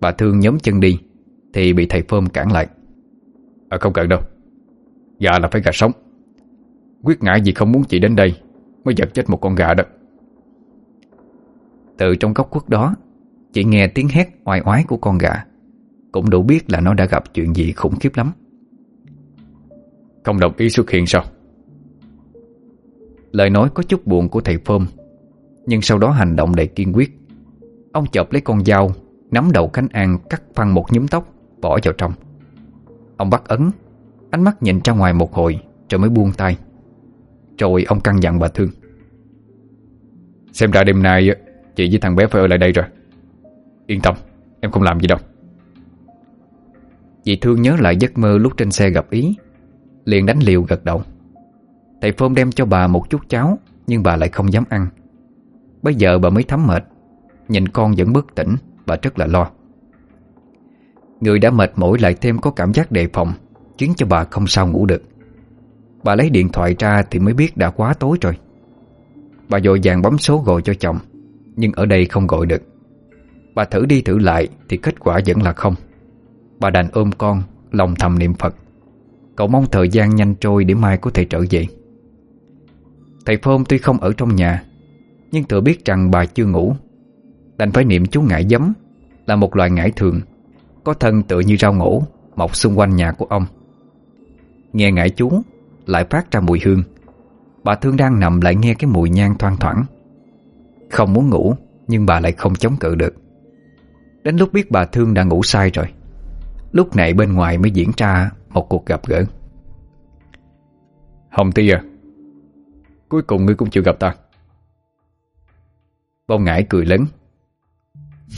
Bà Thương nhóm chân đi Thì bị thầy Phơm cản lại. À không cần đâu Gà là phải gà sống. Quyết ngại gì không muốn chị đến đây Mới giật chết một con gà đó. Từ trong góc khuất đó chỉ nghe tiếng hét oai oái của con gà. Cũng đủ biết là nó đã gặp chuyện gì khủng khiếp lắm. Không đồng ý xuất hiện sao? Lời nói có chút buồn của thầy Phơm Nhưng sau đó hành động đầy kiên quyết. Ông chộp lấy con dao Nắm đầu cánh An cắt phăng một nhúm tóc Bỏ vào trong. Ông bắt ấn Ánh mắt nhìn ra ngoài một hồi Rồi mới buông tay. Rồi ông căn dặn bà Thương. Xem ra đêm nay Chị với thằng bé phải ở lại đây rồi Yên tâm, Em không làm gì đâu. Dì Thương nhớ lại giấc mơ lúc trên xe gặp Ý, Liền đánh liều gật đầu. Thầy Phôm đem cho bà một chút cháo, Nhưng bà lại không dám ăn. Bây giờ bà mới thấm mệt, Nhìn con vẫn bất tỉnh, Bà rất là lo. Người đã mệt mỏi lại thêm có cảm giác đề phòng, Khiến cho bà không sao ngủ được. Bà lấy điện thoại ra thì mới biết đã quá tối rồi. Bà dội vàng bấm số gọi cho chồng, Nhưng ở đây không gọi được. Bà thử đi thử lại Thì kết quả vẫn là không. Bà đành ôm con, Lòng thầm niệm Phật. Cậu mong thời gian nhanh trôi để mai có thể trở về. Thầy Phôm tuy không ở trong nhà, Nhưng tự biết rằng bà chưa ngủ. Đành phải niệm chú ngải giấm, Là một loài ngải thường, Có thân tựa như rau ngổ, Mọc xung quanh nhà của ông. Nghe ngải chú, Lại phát ra mùi hương. Bà Thương đang nằm lại nghe cái mùi nhang thoang thoảng. Không muốn ngủ, Nhưng bà lại không chống cự được. Đến lúc biết bà Thương đã ngủ sai rồi Lúc này bên ngoài mới diễn ra Một cuộc gặp gỡ. Hồng Ti à Cuối cùng ngươi cũng chịu gặp ta. Bông ngải cười lớn.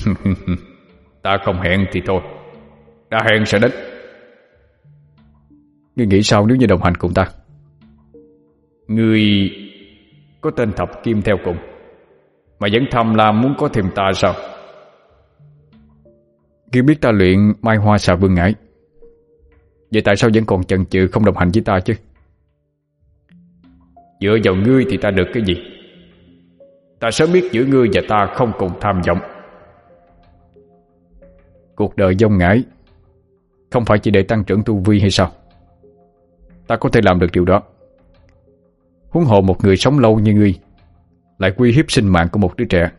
Ta không hẹn thì thôi Đã hẹn sẽ đến. Ngươi nghĩ sao nếu như đồng hành cùng ta? Ngươi Có tên thập kim theo cùng Mà vẫn thầm làm muốn có thêm ta sao khi biết ta luyện, mai hoa xà vương ngải. Vậy tại sao vẫn còn chần chừ không đồng hành với ta chứ? Dựa vào ngươi thì ta được cái gì? Ta sớm biết giữa ngươi và ta không cùng tham vọng. Cuộc đời dông ngải Không phải chỉ để tăng trưởng tu vi hay sao? Ta có thể làm được điều đó. Huống hộ một người sống lâu như ngươi Lại quy hiếp sinh mạng của một đứa trẻ,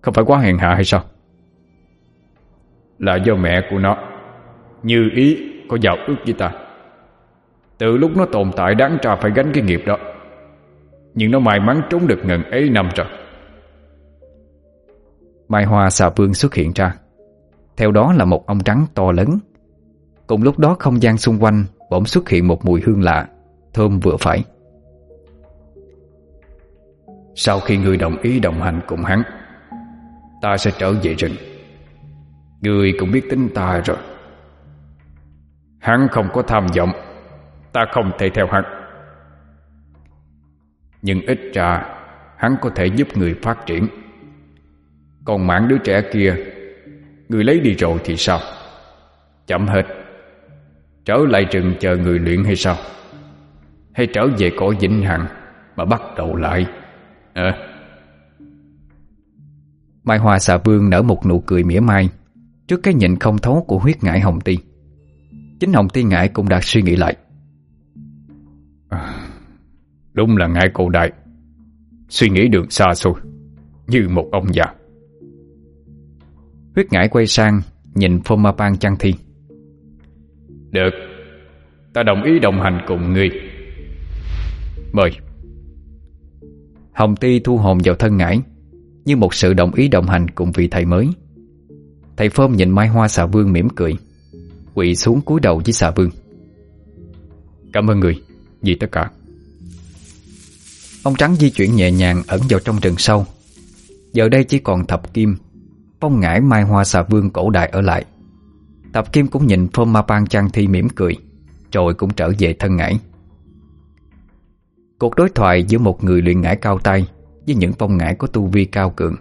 Không phải quá hèn hạ hay sao? Là do mẹ của nó. Như ý có giao ước với ta. Từ lúc nó tồn tại đáng ra phải gánh cái nghiệp đó. Nhưng nó may mắn trốn được ngần ấy năm rồi Mai hoa xà vương xuất hiện ra. Theo đó là một ông trắng to lớn. Cùng lúc đó không gian xung quanh Bỗng xuất hiện một mùi hương lạ, Thơm vừa phải. Sau khi ngươi đồng ý đồng hành cùng hắn, Ta sẽ trở về rừng người cũng biết tính ta rồi. Hắn không có tham vọng, Ta không thể theo hắn. Nhưng ít ra, Hắn có thể giúp người phát triển. Còn mảng đứa trẻ kia, Người lấy đi rồi thì sao? Chậm hết. Trở lại rừng chờ người luyện hay sao? Hay trở về cõi vĩnh hằng Mà bắt đầu lại? À Mai Hoa xà vương nở một nụ cười mỉa mai. Trước cái nhìn không thấu của huyết ngại Hồng Ti. Chính Hồng Ti ngại cũng đã suy nghĩ lại. À, Đúng là ngại cổ đại. Suy nghĩ được xa xôi Như một ông già. Huyết ngải quay sang Nhìn Phô Ma Pan Trang Thi. Được Ta đồng ý đồng hành cùng ngươi. Mời. Hồng Ti thu hồn vào thân ngải Như một sự đồng ý đồng hành cùng vị thầy mới. Thầy Phơm nhìn Mai Hoa xà vương mỉm cười, Quỳ xuống cúi đầu với xà vương. Cảm ơn người, Vì tất cả. Ông Trắng di chuyển nhẹ nhàng ẩn vào trong rừng sâu. Giờ đây chỉ còn thập kim Phong ngải Mai Hoa xà vương cổ đại ở lại. Thập kim cũng nhìn Phơm Ma Pan Trang Thi mỉm cười, Rồi cũng trở về thân ngải. Cuộc đối thoại giữa một người luyện ngải cao tay Với những phong ngải có tu vi cao cường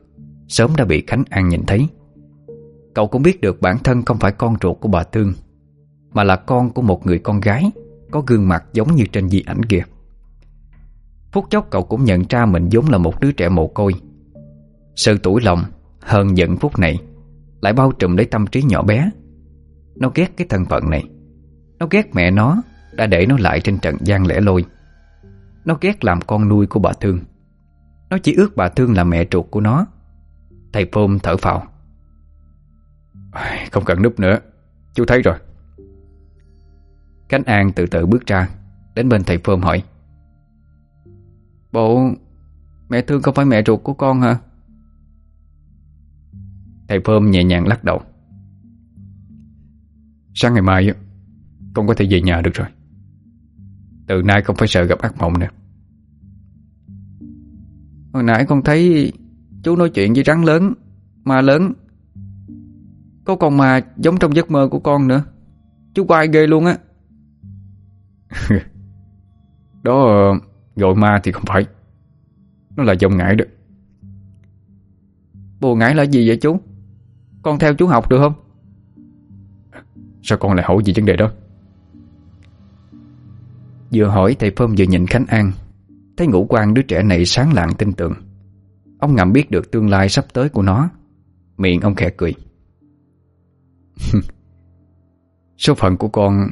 Sớm đã bị Khánh An nhìn thấy. Cậu cũng biết được bản thân không phải con ruột của bà Thương, Mà là con của một người con gái, Có gương mặt giống như trên di ảnh kia Phút chốc cậu cũng nhận ra mình giống là một đứa trẻ mồ côi. Sự tủi lòng Hơn giận phút này Lại bao trùm lấy tâm trí nhỏ bé. Nó ghét cái thân phận này. Nó ghét mẹ nó Đã để nó lại trên trận gian lẻ loi. Nó ghét làm con nuôi của bà Thương. Nó chỉ ước bà Thương là mẹ ruột của nó. Thầy Phôm thở phào. Không cần núp nữa. Chú thấy rồi. Cánh An từ từ bước ra, Đến bên thầy phơm hỏi. Bộ, Mẹ Thương không phải mẹ ruột của con hả? Thầy phơm nhẹ nhàng lắc đầu. Sáng ngày mai Con có thể về nhà được rồi. Từ nay không phải sợ gặp ác mộng nữa. Hồi nãy con thấy Chú nói chuyện với rắn lớn, Ma lớn. Có con ma giống trong giấc mơ của con nữa. Chú quay ghê luôn á. Đó gọi ma thì không phải. Nó là dòng ngải đó. Bùa ngải là gì vậy chú? Con theo chú học được không? Sao con lại hỏi gì vấn đề đó? Vừa hỏi thầy Phơm vừa nhìn Khánh An. Thấy ngũ quan đứa trẻ này sáng lạng tin tưởng. Ông ngầm biết được tương lai sắp tới của nó. Miệng ông khẽ cười. Số phận của con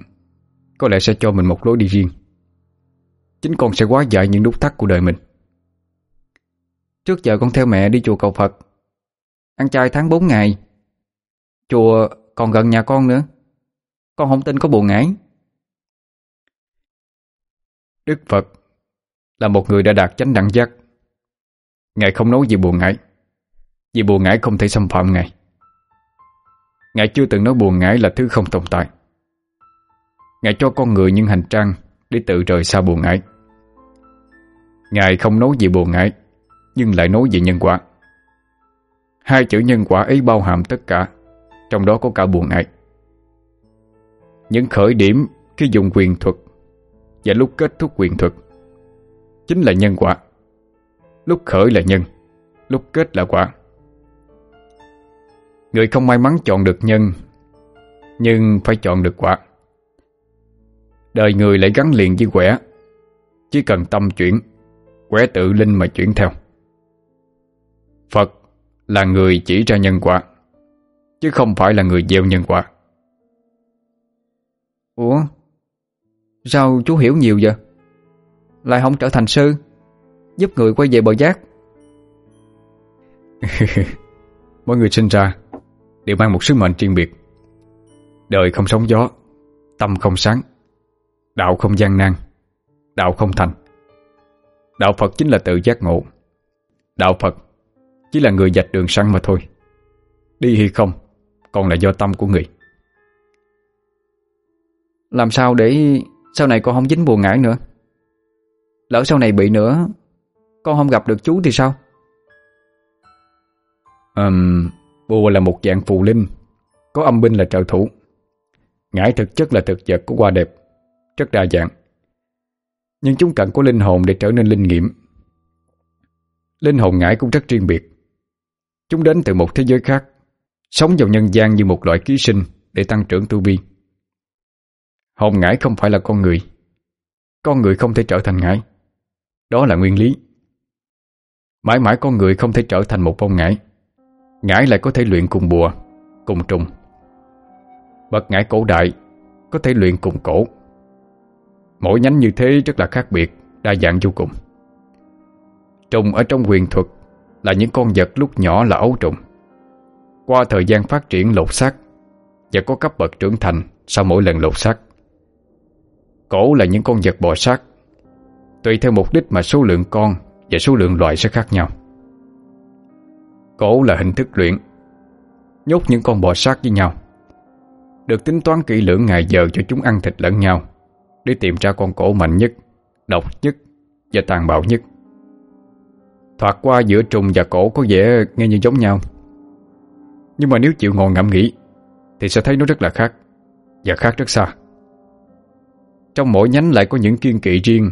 Có lẽ sẽ cho mình một lối đi riêng. Chính con sẽ quá dạy những nút thắt của đời mình. Trước giờ con theo mẹ đi chùa cầu Phật. Ăn chay tháng 4 ngày. Chùa còn gần nhà con nữa. Con không tin có buồn ngãi Đức Phật Là một người đã đạt chánh đẳng giác. Ngài không nói gì buồn ngãi Vì buồn ngãi không thể xâm phạm Ngài. Ngài chưa từng nói buồn ngải là thứ không tồn tại. Ngài cho con người những hành trang Để tự rời xa buồn ngải Ngài không nói gì buồn ngải Nhưng lại nói về nhân quả. Hai chữ nhân quả ấy bao hàm tất cả, Trong đó có cả buồn ngải Những khởi điểm khi dùng quyền thuật Và lúc kết thúc quyền thuật Chính là nhân quả. Lúc khởi là nhân, Lúc kết là quả. Người không may mắn chọn được nhân, Nhưng phải chọn được quả. Đời người lại gắn liền với quẻ, Chỉ cần tâm chuyển, Quẻ tự linh mà chuyển theo. Phật là người chỉ ra nhân quả, Chứ không phải là người gieo nhân quả. Ủa, Sao chú hiểu nhiều vậy? Lại không trở thành sư, Giúp người quay về bờ giác. Mỗi người sinh ra Đều mang một sứ mệnh riêng biệt. Đời không sóng gió Tâm không sáng Đạo không gian nan Đạo không thành. Đạo Phật chính là tự giác ngộ. Đạo Phật chỉ là người dạch đường săn mà thôi. Đi hay không Còn là do tâm của người. Làm sao để Sau này con không dính buồn ngải nữa? Lỡ sau này bị nữa Con không gặp được chú thì sao? Um, Bùa là một dạng phù linh, Có âm binh là trợ thủ. Ngải thực chất là thực vật của hoa đẹp, Rất đa dạng. Nhưng chúng cần có linh hồn để trở nên linh nghiệm. Linh hồn ngải cũng rất riêng biệt. Chúng đến từ một thế giới khác, Sống vào nhân gian như một loại ký sinh Để tăng trưởng tu vi. Hồn ngải không phải là con người. Con người không thể trở thành ngải. Đó là nguyên lý. Mãi mãi con người không thể trở thành một vong ngải. Ngải lại có thể luyện cùng bùa, Cùng trùng. Bậc ngải cổ đại Có thể luyện cùng cổ. Mỗi nhánh như thế rất là khác biệt, Đa dạng vô cùng. Trùng ở trong quyền thuật Là những con vật lúc nhỏ là ấu trùng. Qua thời gian phát triển lột xác Và có cấp bậc trưởng thành Sau mỗi lần lột xác. Cổ là những con vật bò sát. Tùy theo mục đích mà số lượng con Và số lượng loại sẽ khác nhau. Cổ là hình thức luyện, Nhốt những con bò sát với nhau. Được tính toán kỹ lưỡng ngày giờ cho chúng ăn thịt lẫn nhau, Để tìm ra con cổ mạnh nhất, Độc nhất Và tàn bạo nhất. Thoạt qua giữa trùng và cổ có vẻ nghe như giống nhau. Nhưng mà nếu chịu ngồi ngẫm nghĩ, Thì sẽ thấy nó rất là khác, Và khác rất xa. Trong mỗi nhánh lại có những kiên kỵ riêng.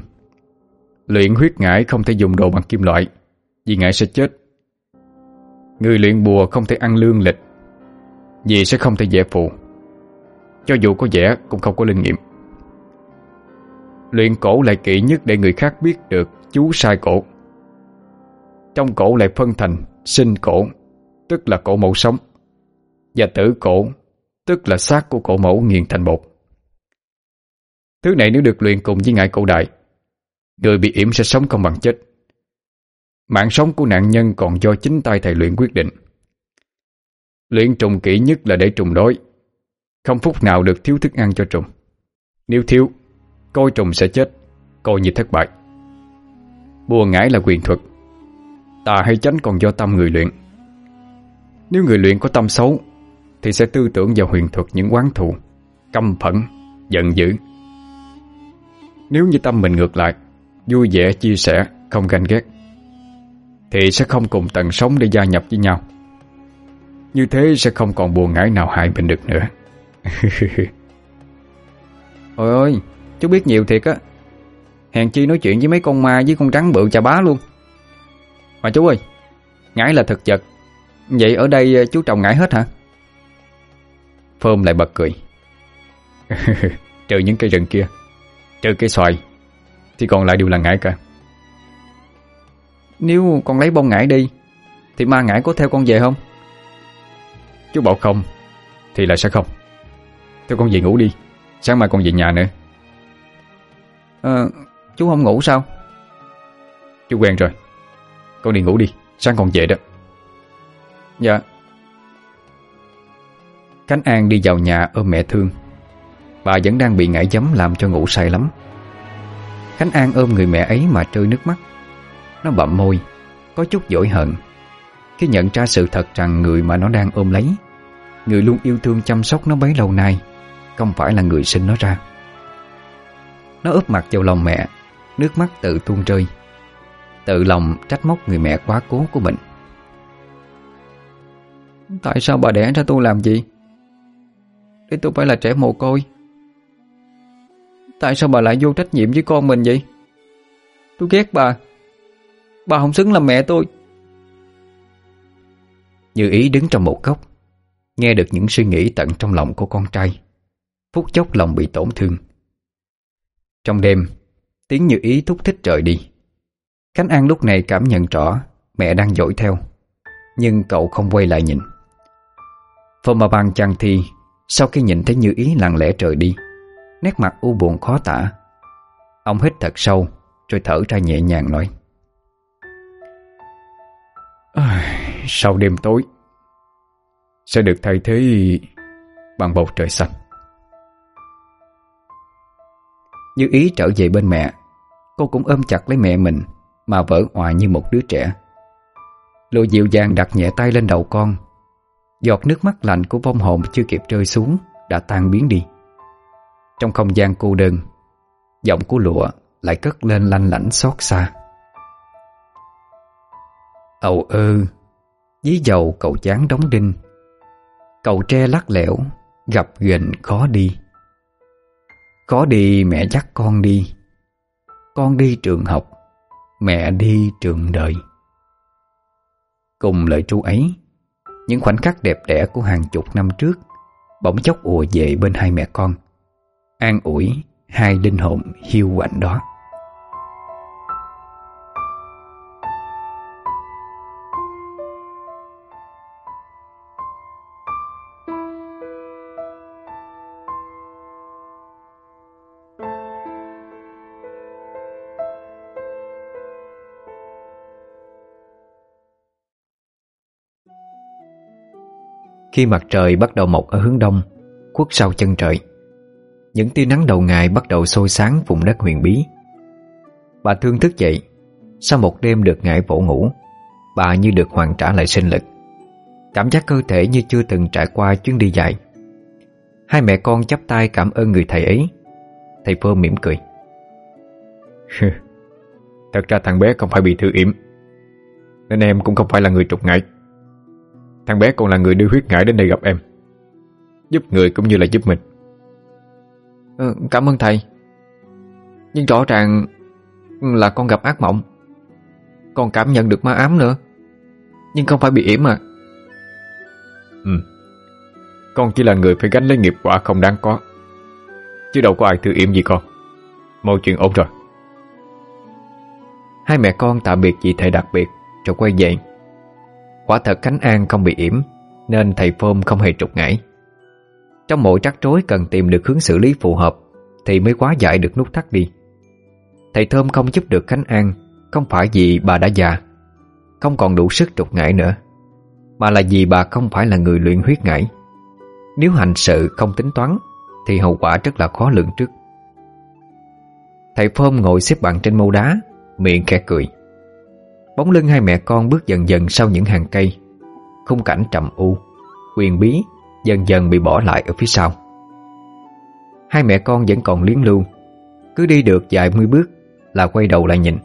Luyện huyết ngải không thể dùng đồ bằng kim loại, Vì ngải sẽ chết. Người luyện bùa không thể ăn lương lịch, Vì sẽ không thể dễ phụ. Cho dù có dễ cũng không có linh nghiệm. Luyện cổ lại kỹ nhất để người khác biết được chú sai cổ. Trong cổ lại phân thành sinh cổ, Tức là cổ mẫu sống, Và tử cổ, Tức là xác của cổ mẫu nghiền thành bột. Thứ này nếu được luyện cùng với ngại cổ đại, Người bị yểm sẽ sống không bằng chết. Mạng sống của nạn nhân còn do chính tay thầy luyện quyết định. Luyện trùng kỹ nhất là để trùng đói Không phút nào được thiếu thức ăn cho trùng. Nếu thiếu Coi trùng sẽ chết Coi như thất bại. Bùa ngải là quyền thuật. Tà hay chánh còn do tâm người luyện. Nếu người luyện có tâm xấu Thì sẽ tư tưởng vào huyền thuật những quán thù Căm phẫn, giận dữ. Nếu như tâm mình ngược lại Vui vẻ chia sẻ Không ganh ghét. Thì sẽ không cùng tận sống để gia nhập với nhau. Như thế sẽ không còn buồn ngãi nào hại mình được nữa. Ôi ơi Chú biết nhiều thiệt á. Hèn chi nói chuyện với mấy con ma với con trắng bự chà bá luôn. Mà chú ơi Ngải là thật vật. Vậy ở đây ờ, chú trồng ngải hết hả? Phơm lại bật cười. cười Trừ những cây rừng kia, Trừ cây xoài, Thì còn lại đều là ngải cả. Nếu con lấy bông ngải đi Thì ma ngải có theo con về không? Chú bảo không Thì là sẽ không. Theo con về ngủ đi Sáng mai con về nhà nữa. Ờ Chú không ngủ sao? Chú quen rồi Con đi ngủ đi Sáng con về đó. Dạ. Khánh An đi vào nhà ôm mẹ thương. Bà vẫn đang bị ngải giấm làm cho ngủ say lắm. Khánh An ôm người mẹ ấy mà trơi nước mắt nó bậm môi, Có chút dỗi hận Khi nhận ra sự thật rằng người mà nó đang ôm lấy, Người luôn yêu thương chăm sóc nó bấy lâu nay, Không phải là người sinh nó ra. Nó ướp mặt vào lòng mẹ, Nước mắt tự tuôn rơi. Tự lòng trách móc người mẹ quá cố của mình. Tại sao bà đẻ ra tôi làm gì? Để tôi phải là trẻ mồ côi. Tại sao bà lại vô trách nhiệm với con mình vậy? Tôi ghét bà. Bà không xứng làm mẹ tôi. Như ý đứng trong một góc, Nghe được những suy nghĩ tận trong lòng của con trai, Phút chốc lòng bị tổn thương. Trong đêm, Tiếng như ý thúc thích rời đi. Khánh An lúc này cảm nhận rõ Mẹ đang dỗi theo, Nhưng cậu không quay lại nhìn. Phô mà bằng chàng thi, Sau khi nhìn thấy như ý lặng lẽ rời đi, Nét mặt u buồn khó tả. Ông hít thật sâu, Rồi thở ra nhẹ nhàng nói. Sau đêm tối, Sẽ được thay thế Bằng bầu trời xanh. Như ý trở về bên mẹ, Cô cũng ôm chặt lấy mẹ mình Mà vỡ hòa như một đứa trẻ. Lô dịu dàng đặt nhẹ tay lên đầu con, Giọt nước mắt lạnh của vong hồn chưa kịp rơi xuống Đã tan biến đi. Trong không gian cô đơn, Giọng của lụa lại cất lên lanh lảnh xót xa. Ầu ơ, Dí dầu cầu chán đóng đinh. Cầu tre lắc lẻo Gặp ghềnh khó đi. Khó đi mẹ dắt con đi. Con đi trường học, Mẹ đi trường đời. Cùng lời chú ấy, Những khoảnh khắc đẹp đẽ của hàng chục năm trước Bỗng chốc ùa về bên hai mẹ con, An ủi hai linh hồn hiu quạnh đó. Khi mặt trời bắt đầu mọc ở hướng đông, Khuất sau chân trời, Những tia nắng đầu ngày bắt đầu sôi sáng vùng đất huyền bí. Bà thương thức dậy, Sau một đêm được ngải vỗ ngủ, Bà như được hoàn trả lại sinh lực. Cảm giác cơ thể như chưa từng trải qua chuyến đi dài. Hai mẹ con chắp tay cảm ơn người thầy ấy. Thầy Phơ mỉm cười. cười Thật ra thằng bé không phải bị thư yểm Nên em cũng không phải là người trục ngại Thằng bé còn là người đưa huyết ngải đến đây gặp em. Giúp người cũng như là giúp mình. Ừ, Cảm ơn thầy. Nhưng rõ ràng Là con gặp ác mộng. Con cảm nhận được ma ám nữa. Nhưng không phải bị yểm à. Ừ. Con chỉ là người phải gánh lấy nghiệp quả không đáng có. Chứ đâu có ai thư yểm gì con. Mọi chuyện ổn rồi. Hai mẹ con tạm biệt chị thầy đặc biệt Rồi quay về Quả thật Khánh An không bị yểm, Nên thầy Phôm không hề trục ngại Trong mỗi trắc rối cần tìm được hướng xử lý phù hợp, Thì mới quá giải được nút thắt đi. Thầy Thơm không giúp được Khánh An, Không phải vì bà đã già, Không còn đủ sức trục ngại nữa, Mà là vì bà không phải là người luyện huyết ngại Nếu hành sự không tính toán, Thì hậu quả rất là khó lường trước. Thầy Phôm ngồi xếp bằng trên mâu đá, Miệng khẽ cười. Bóng lưng hai mẹ con bước dần dần sau những hàng cây. Khung cảnh trầm u, Quyền bí Dần dần bị bỏ lại ở phía sau. Hai mẹ con vẫn còn liếng lưu. Cứ đi được vài mươi bước Là quay đầu lại nhìn.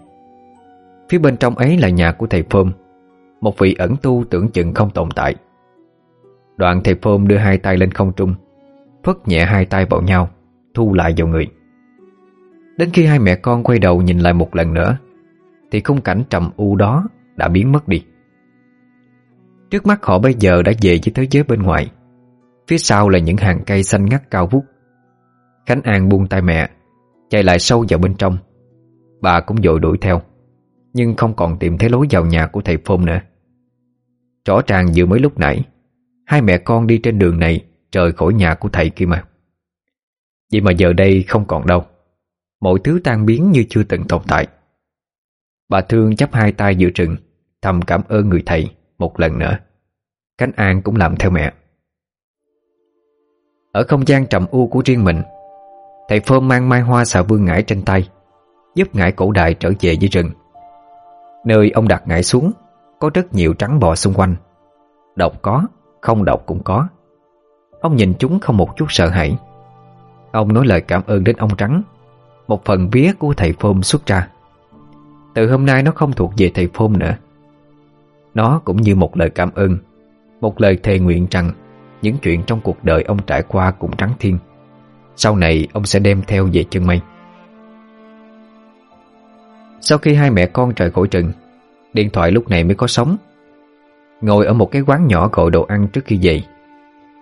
Phía bên trong ấy là nhà của thầy Phơm, Một vị ẩn tu tưởng chừng không tồn tại. Đoạn thầy Phôm đưa hai tay lên không trung, Phất nhẹ hai tay vào nhau, Thu lại vào người. Đến khi hai mẹ con quay đầu nhìn lại một lần nữa thì khung cảnh trầm u đó Đã biến mất đi. Trước mắt họ bây giờ đã về với thế giới bên ngoài. Phía sau là những hàng cây xanh ngắt cao vút. Khánh An buông tay mẹ, Chạy lại sâu vào bên trong. Bà cũng dội đuổi theo, Nhưng không còn tìm thấy lối vào nhà của thầy phong nữa. Rõ ràng vừa mới lúc nãy, Hai mẹ con đi trên đường này trời khỏi nhà của thầy kia mà. Vậy mà giờ đây không còn đâu. Mọi thứ tan biến như chưa từng tồn tại. Bà Thương chắp hai tay giữa rừng Thầm cảm ơn người thầy Một lần nữa. Cánh An cũng làm theo mẹ. Ở không gian trầm u của riêng mình Thầy Phơm mang mai hoa xà vương ngải trên tay Giúp ngải cổ đại trở về với rừng. Nơi ông đặt ngải xuống Có rất nhiều trắng bò xung quanh. Độc có, không độc cũng có. Ông nhìn chúng không một chút sợ hãi. Ông nói lời cảm ơn đến ông trắng Một phần vía của thầy Phơm xuất ra. Từ hôm nay nó không thuộc về thầy phong nữa. Nó cũng như một lời cảm ơn, Một lời thề nguyện rằng Những chuyện trong cuộc đời ông trải qua cũng trắng thiên. Sau này ông sẽ đem theo về chân mây Sau khi hai mẹ con rời khỏi rừng, Điện thoại lúc này mới có sóng. Ngồi ở một cái quán nhỏ gọi đồ ăn trước khi về,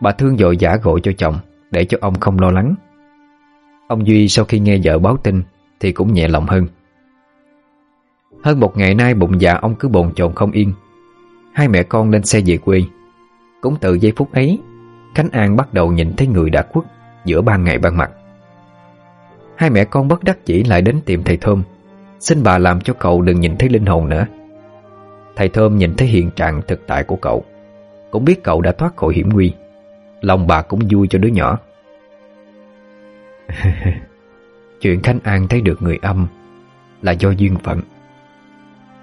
Bà Thương dội giả gọi cho chồng Để cho ông không lo lắng. Ông Duy sau khi nghe vợ báo tin Thì cũng nhẹ lòng hơn. Hơn một ngày nay bụng dạ ông cứ bồn chồn không yên. Hai mẹ con lên xe về quê. Cũng từ giây phút ấy, Khánh An bắt đầu nhìn thấy người đã khuất Giữa ban ngày ban mặt. Hai mẹ con bất đắc chỉ lại đến tìm thầy Thơm. Xin bà làm cho cậu đừng nhìn thấy linh hồn nữa. Thầy Thơm nhìn thấy hiện trạng thực tại của cậu. Cũng biết cậu đã thoát khỏi hiểm nguy. Lòng bà cũng vui cho đứa nhỏ. Chuyện Khánh An thấy được người âm Là do duyên phận.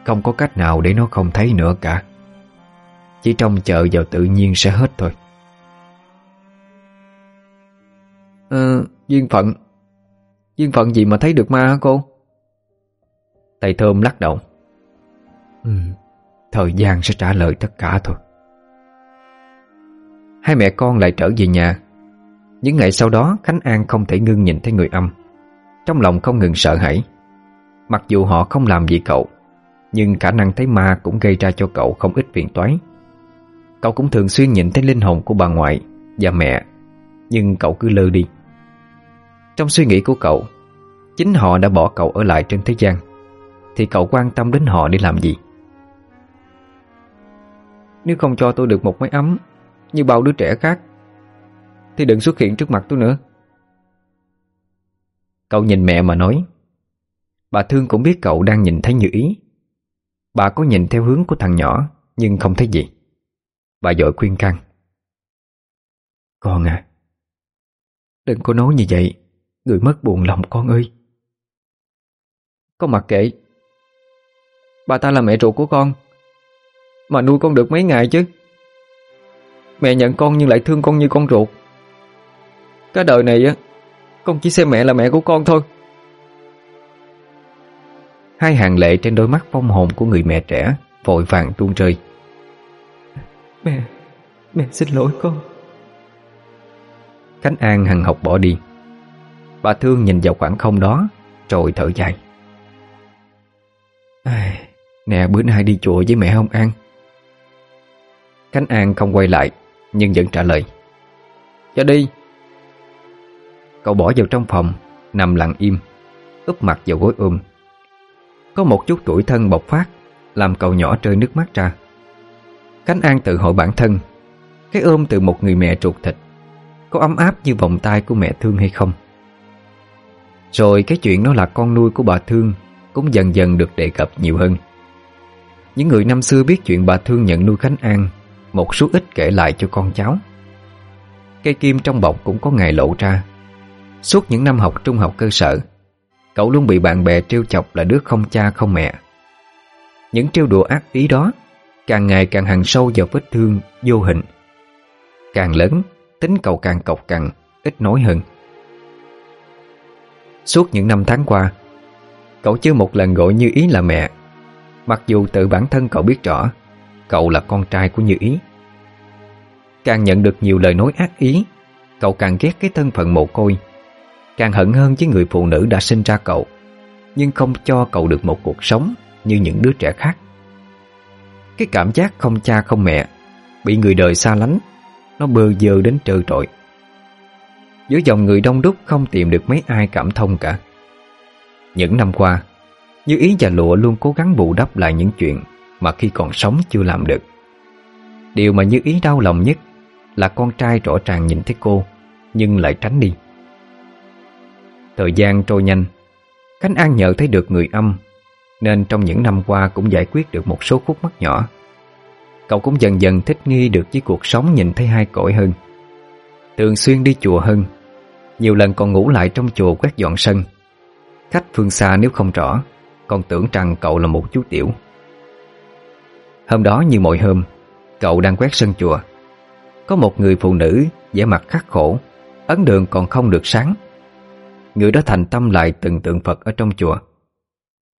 Không có cách nào để nó không thấy nữa cả. Chỉ trông chờ vào tự nhiên sẽ hết thôi. Ờ, duyên phận. Duyên phận gì mà thấy được ma hả cô? Thầy Thơm lắc đầu. Ừ, thời gian sẽ trả lời tất cả thôi. Hai mẹ con lại trở về nhà. Những ngày sau đó Khánh An không thể ngưng nhìn thấy người âm. Trong lòng không ngừng sợ hãi. Mặc dù họ không làm gì cậu nhưng khả năng thấy ma cũng gây ra cho cậu không ít phiền toái. Cậu cũng thường xuyên nhìn thấy linh hồn của bà ngoại Và mẹ, Nhưng cậu cứ lơ đi. Trong suy nghĩ của cậu, Chính họ đã bỏ cậu ở lại trên thế gian, Thì cậu quan tâm đến họ để làm gì? Nếu không cho tôi được một mái ấm như bao đứa trẻ khác, Thì đừng xuất hiện trước mặt tôi nữa. Cậu nhìn mẹ mà nói, Bà Thương cũng biết cậu đang nhìn thấy như ý. Bà có nhìn theo hướng của thằng nhỏ, Nhưng không thấy gì. Bà dội khuyên can Con à Đừng có nói như vậy, Người mất buồn lòng con ơi. Con mặc kệ. Bà ta là mẹ ruột của con, Mà nuôi con được mấy ngày chứ? Mẹ nhận con nhưng lại thương con như con ruột. Cả đời này á, Con chỉ xem mẹ là mẹ của con thôi. Hai hàng lệ trên đôi mắt phong hồn của người mẹ trẻ Vội vàng tuôn rơi. Mẹ Mẹ xin lỗi con. Khánh An hằng học bỏ đi. Bà Thương nhìn vào khoảng không đó Rồi thở dài. À, Nè bữa nay đi chùa với mẹ không An? Khánh An không quay lại nhưng vẫn trả lời. Cho đi. Cậu bỏ vào trong phòng Nằm lặng im úp mặt vào gối ôm có một chút tuổi thân bộc phát, Làm cậu nhỏ rơi nước mắt ra. Khánh An tự hỏi bản thân, Cái ôm từ một người mẹ ruột thịt, Có ấm áp như vòng tay của mẹ thương hay không? Rồi cái chuyện nó là con nuôi của bà Thương Cũng dần dần được đề cập nhiều hơn. Những người năm xưa biết chuyện bà Thương nhận nuôi Khánh An, một số ít kể lại cho con cháu. Cây kim trong bọc cũng có ngày lộ ra. Suốt những năm học trung học cơ sở Cậu luôn bị bạn bè trêu chọc là đứa không cha không mẹ. Những trêu đùa ác ý đó Càng ngày càng hằn sâu vào vết thương, vô hình. Càng lớn, Tính cậu càng cộc cằn Ít nói hơn. Suốt những năm tháng qua, Cậu chưa một lần gọi Như Ý là mẹ. Mặc dù tự bản thân cậu biết rõ, Cậu là con trai của Như Ý. Càng nhận được nhiều lời nói ác ý, Cậu càng ghét cái thân phận mồ côi. Càng hận hơn với người phụ nữ đã sinh ra cậu, Nhưng không cho cậu được một cuộc sống Như những đứa trẻ khác. Cái cảm giác không cha không mẹ, Bị người đời xa lánh, Nó bơ dơ đến trơ trội Giữa dòng người đông đúc Không tìm được mấy ai cảm thông cả. Những năm qua, Như ý và lụa luôn cố gắng bù đắp lại những chuyện Mà khi còn sống chưa làm được. Điều mà như ý đau lòng nhất Là con trai rõ ràng nhìn thấy cô, Nhưng lại tránh đi. Thời gian trôi nhanh. Khánh An nhờ thấy được người âm, Nên trong những năm qua cũng giải quyết được một số khúc mắc nhỏ. Cậu cũng dần dần thích nghi được với cuộc sống nhìn thấy hai cõi hơn. Thường xuyên đi chùa hơn, Nhiều lần còn ngủ lại trong chùa quét dọn sân. Khách phương xa nếu không rõ, Còn tưởng rằng cậu là một chú tiểu. Hôm đó như mọi hôm, Cậu đang quét sân chùa. Có một người phụ nữ vẻ mặt khắc khổ, Ấn đường còn không được sáng. Người đó thành tâm lại từng tượng Phật ở trong chùa.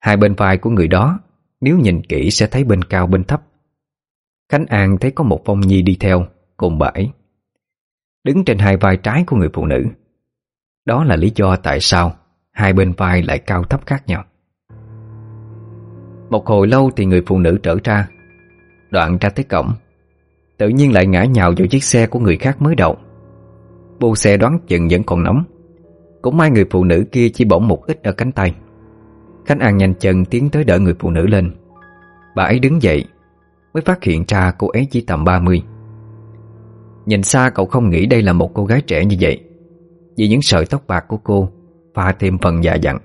Hai bên vai của người đó, Nếu nhìn kỹ sẽ thấy bên cao bên thấp. Khánh An thấy có một phong nhi đi theo, Cùng bãi Đứng trên hai vai trái của người phụ nữ. Đó là lý do tại sao Hai bên vai lại cao thấp khác nhau. Một hồi lâu thì người phụ nữ trở ra. Đoạn ra tới cổng. Tự nhiên lại ngã nhào vào chiếc xe của người khác mới đậu Bô xe đoán chừng vẫn còn nóng cũng may người phụ nữ kia chỉ bỏng một ít ở cánh tay. Khánh An nhanh chân tiến tới đỡ người phụ nữ lên. Bà ấy đứng dậy Mới phát hiện ra cô ấy chỉ tầm 30 Nhìn xa cậu không nghĩ đây là một cô gái trẻ như vậy Vì những sợi tóc bạc của cô Pha thêm phần dạ dặn.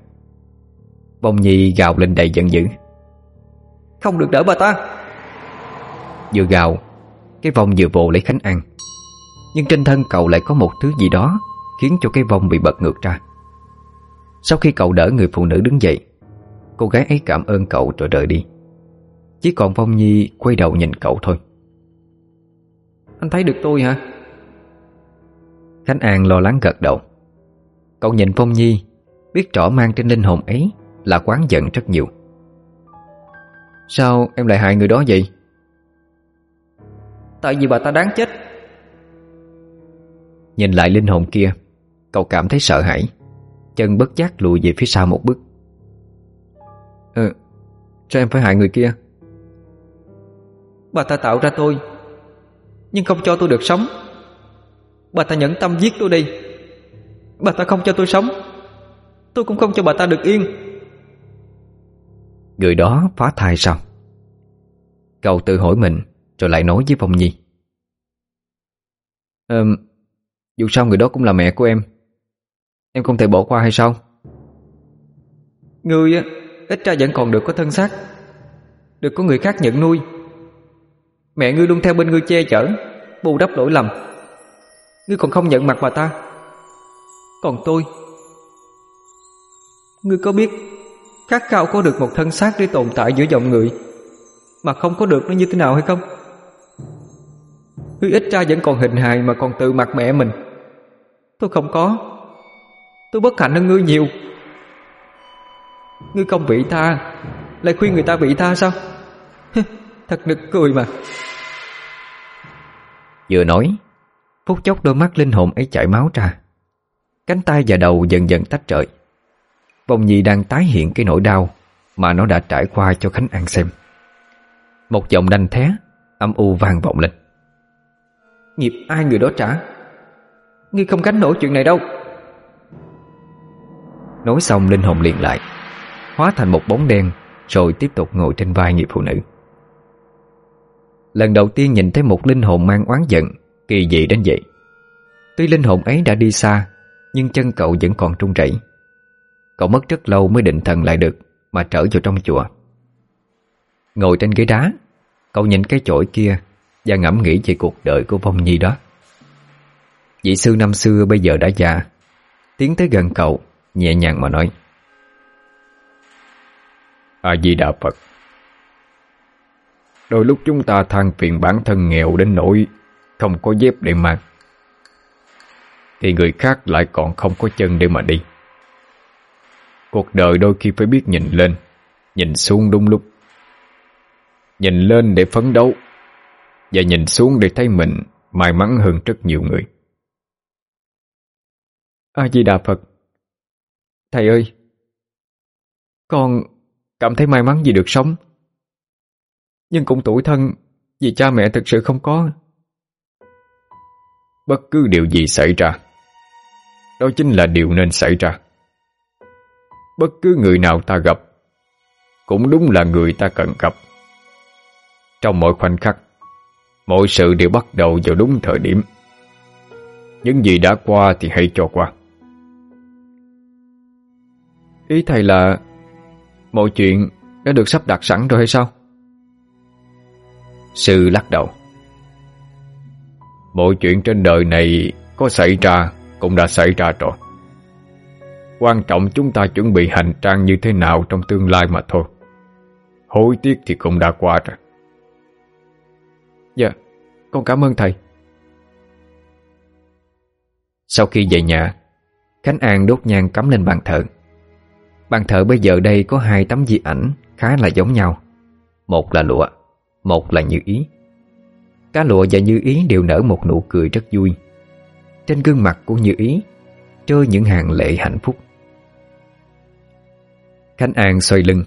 Bông Nhi gào lên đầy giận dữ. Không được đỡ bà ta. Vừa gào Cái vòng vừa vồ lấy Khánh An. Nhưng trên thân cậu lại có một thứ gì đó Khiến cho cái vong bị bật ngược ra. Sau khi cậu đỡ người phụ nữ đứng dậy Cô gái ấy cảm ơn cậu rồi rời đi. Chỉ còn Vong Nhi quay đầu nhìn cậu thôi. Anh thấy được tôi hả? Khánh An lo lắng gật đầu. Cậu nhìn Phong Nhi Biết rõ mang trên linh hồn ấy Là quán giận rất nhiều. Sao em lại hại người đó vậy? Tại vì bà ta đáng chết. Nhìn lại linh hồn kia Cậu cảm thấy sợ hãi. Chân bất giác lùi về phía sau một bước. Ừ Sao em phải hại người kia? Bà ta tạo ra tôi Nhưng không cho tôi được sống. Bà ta nhẫn tâm giết tôi đi. Bà ta không cho tôi sống. Tôi cũng không cho bà ta được yên. Người đó phá thai sao? Cậu tự hỏi mình Rồi lại nói với Phong Nhi. Ờ Dù sao người đó cũng là mẹ của em Em không thể bỏ qua hay sao? Ngươi ít ra vẫn còn được có thân xác, Được có người khác nhận nuôi. Mẹ ngươi luôn theo bên ngươi che chở, Bù đắp lỗi lầm. Ngươi còn không nhận mặt bà ta. Còn tôi, Ngươi có biết Khát khao có được một thân xác để tồn tại giữa dòng người Mà không có được nó như thế nào hay không? Ngươi ít ra vẫn còn hình hài Mà còn tự mặt mẹ mình. Tôi không có. Tôi bất hạnh hơn ngươi nhiều. Ngươi không vị tha Lại khuyên người ta vị tha sao? Thật nực cười mà. Vừa nói Phút chốc đôi mắt linh hồn ấy chảy máu ra. Cánh tay và đầu dần dần tách rời. Vòng nhi đang tái hiện cái nỗi đau Mà nó đã trải qua cho Khánh An xem. Một giọng đanh thé Âm u vang vọng lên. Nghiệp ai người đó trả? Ngươi không gánh nổi chuyện này đâu Nói xong, linh hồn liền lại, Hóa thành một bóng đen, Rồi tiếp tục ngồi trên vai người phụ nữ. Lần đầu tiên nhìn thấy một linh hồn mang oán giận, Kỳ dị đến vậy. Tuy linh hồn ấy đã đi xa, Nhưng chân cậu vẫn còn trung rẩy. Cậu mất rất lâu mới định thần lại được, Mà trở vào trong chùa. Ngồi trên ghế đá, Cậu nhìn cái chổi kia Và ngẫm nghĩ về cuộc đời của Vong Nhi đó. Vị sư năm xưa bây giờ đã già, Tiến tới gần cậu Nhẹ nhàng mà nói. A-di-đà Phật, Đôi lúc chúng ta than phiền bản thân nghèo đến nỗi Không có dép để mang, Thì người khác lại còn không có chân để mà đi. Cuộc đời đôi khi phải biết nhìn lên, Nhìn xuống đúng lúc. Nhìn lên để phấn đấu, Và nhìn xuống để thấy mình may mắn hơn rất nhiều người. A-di-đà Phật Thầy ơi, Con cảm thấy may mắn vì được sống. Nhưng cũng tủi thân Vì cha mẹ thực sự không có. Bất cứ điều gì xảy ra, Đó chính là điều nên xảy ra. Bất cứ người nào ta gặp, Cũng đúng là người ta cần gặp. Trong mọi khoảnh khắc, Mọi sự đều bắt đầu vào đúng thời điểm. Những gì đã qua thì hãy cho qua. Ý thầy là Mọi chuyện đã được sắp đặt sẵn rồi hay sao? Sư lắc đầu. Mọi chuyện trên đời này có xảy ra cũng đã xảy ra rồi. Quan trọng chúng ta chuẩn bị hành trang như thế nào trong tương lai mà thôi. Hối tiếc thì cũng đã qua rồi. Dạ, con cảm ơn thầy. Sau khi về nhà Khánh An đốt nhang cắm lên bàn thờ. Bàn thờ bây giờ đây có hai tấm di ảnh khá là giống nhau. Một là lụa, một là như ý. Cá lụa và như ý đều nở một nụ cười rất vui. Trên gương mặt của như ý trôi những hàng lệ hạnh phúc. Khánh An xoay lưng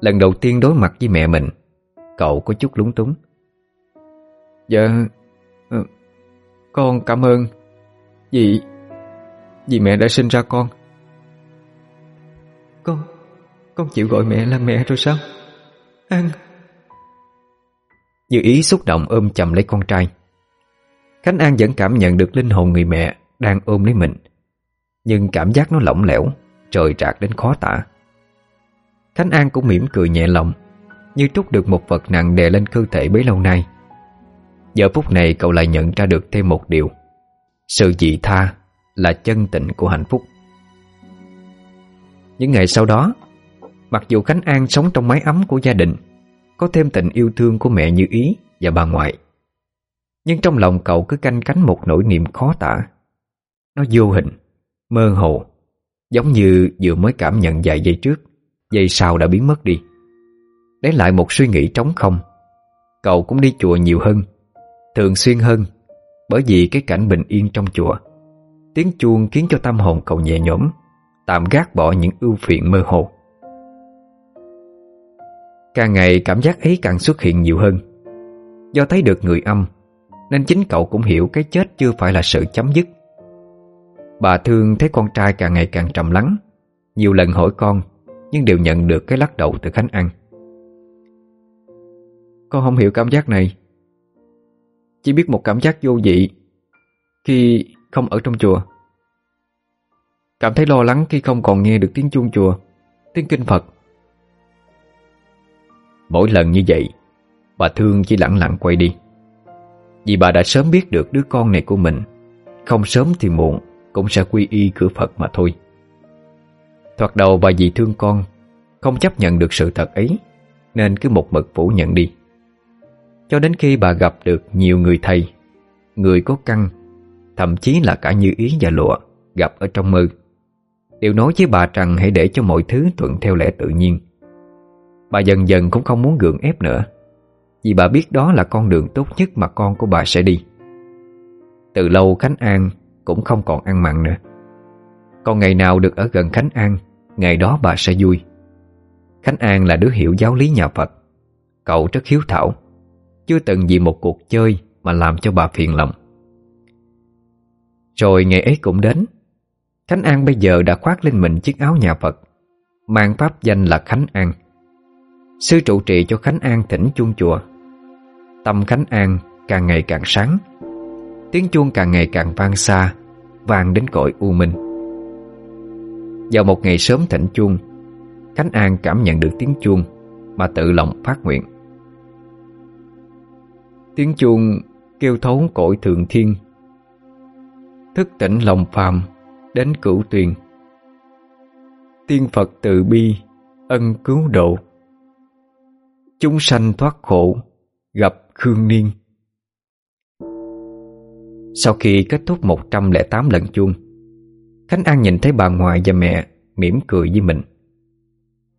Lần đầu tiên đối mặt với mẹ mình. Cậu có chút lúng túng. Dạ ờ, Con cảm ơn Vì Vì mẹ đã sinh ra con. Con Con chịu gọi mẹ là mẹ rồi sao? An. Như ý xúc động ôm chầm lấy con trai. Khánh An vẫn cảm nhận được linh hồn người mẹ Đang ôm lấy mình, Nhưng cảm giác nó lỏng lẻo, Trời trạc đến khó tả. Khánh An cũng mỉm cười nhẹ lòng, Như trút được một vật nặng đè lên cơ thể bấy lâu nay. Giờ phút này cậu lại nhận ra được thêm một điều. Sự dị tha là chân tịnh của hạnh phúc. Những ngày sau đó Mặc dù Khánh An sống trong mái ấm của gia đình Có thêm tình yêu thương của mẹ Như Ý và bà ngoại Nhưng trong lòng cậu cứ canh cánh một nỗi niềm khó tả. Nó vô hình, mơ hồ Giống như vừa mới cảm nhận vài giây trước Giây sau đã biến mất đi. Để lại một suy nghĩ trống không Cậu cũng đi chùa nhiều hơn Thường xuyên hơn Bởi vì cái cảnh bình yên trong chùa Tiếng chuông khiến cho tâm hồn cậu nhẹ nhõm. Tạm gác bỏ những ưu phiền mơ hồ. Càng ngày cảm giác ấy càng xuất hiện nhiều hơn. Do thấy được người âm, Nên chính cậu cũng hiểu cái chết chưa phải là sự chấm dứt. Bà thương thấy con trai càng ngày càng trầm lắng, Nhiều lần hỏi con, Nhưng đều nhận được cái lắc đầu từ Khánh An. Con không hiểu cảm giác này. Chỉ biết một cảm giác vô vị Khi không ở trong chùa. Cảm thấy lo lắng khi không còn nghe được tiếng chuông chùa, Tiếng kinh Phật. Mỗi lần như vậy, Bà Thương chỉ lặng lặng quay đi. Vì bà đã sớm biết được đứa con này của mình, Không sớm thì muộn Cũng sẽ quy y cửa Phật mà thôi. Thoạt đầu bà vì thương con, Không chấp nhận được sự thật ấy, Nên cứ một mực phủ nhận đi. Cho đến khi bà gặp được nhiều người thầy, Người có căn, Thậm chí là cả như ý và lụa Gặp ở trong mơ. Đều nói với bà rằng hãy để cho mọi thứ thuận theo lẽ tự nhiên. Bà dần dần cũng không muốn gượng ép nữa, Vì bà biết đó là con đường tốt nhất mà con của bà sẽ đi. Từ lâu Khánh An cũng không còn ăn mặn nữa. Còn ngày nào được ở gần Khánh An, Ngày đó bà sẽ vui. Khánh An là đứa hiểu giáo lý nhà Phật. Cậu rất hiếu thảo, Chưa từng vì một cuộc chơi Mà làm cho bà phiền lòng. Rồi ngày ấy cũng đến Khánh An bây giờ đã khoác lên mình chiếc áo nhà Phật. Mang pháp danh là Khánh An. Sư trụ trì cho Khánh An thỉnh chuông chùa. Tâm Khánh An càng ngày càng sáng. Tiếng chuông càng ngày càng vang xa, Vang đến cõi u minh. Vào một ngày sớm thỉnh chuông, Khánh An cảm nhận được tiếng chuông Mà tự lòng phát nguyện. Tiếng chuông kêu thấu cõi thượng thiên. Thức tỉnh lòng phàm đến cửu tuyền Tiên Phật từ bi, ân cứu độ. Chúng sanh thoát khổ, Gặp Khương Niên. Sau khi kết thúc 108 lần chuông, Khánh An nhìn thấy bà ngoại và mẹ mỉm cười với mình.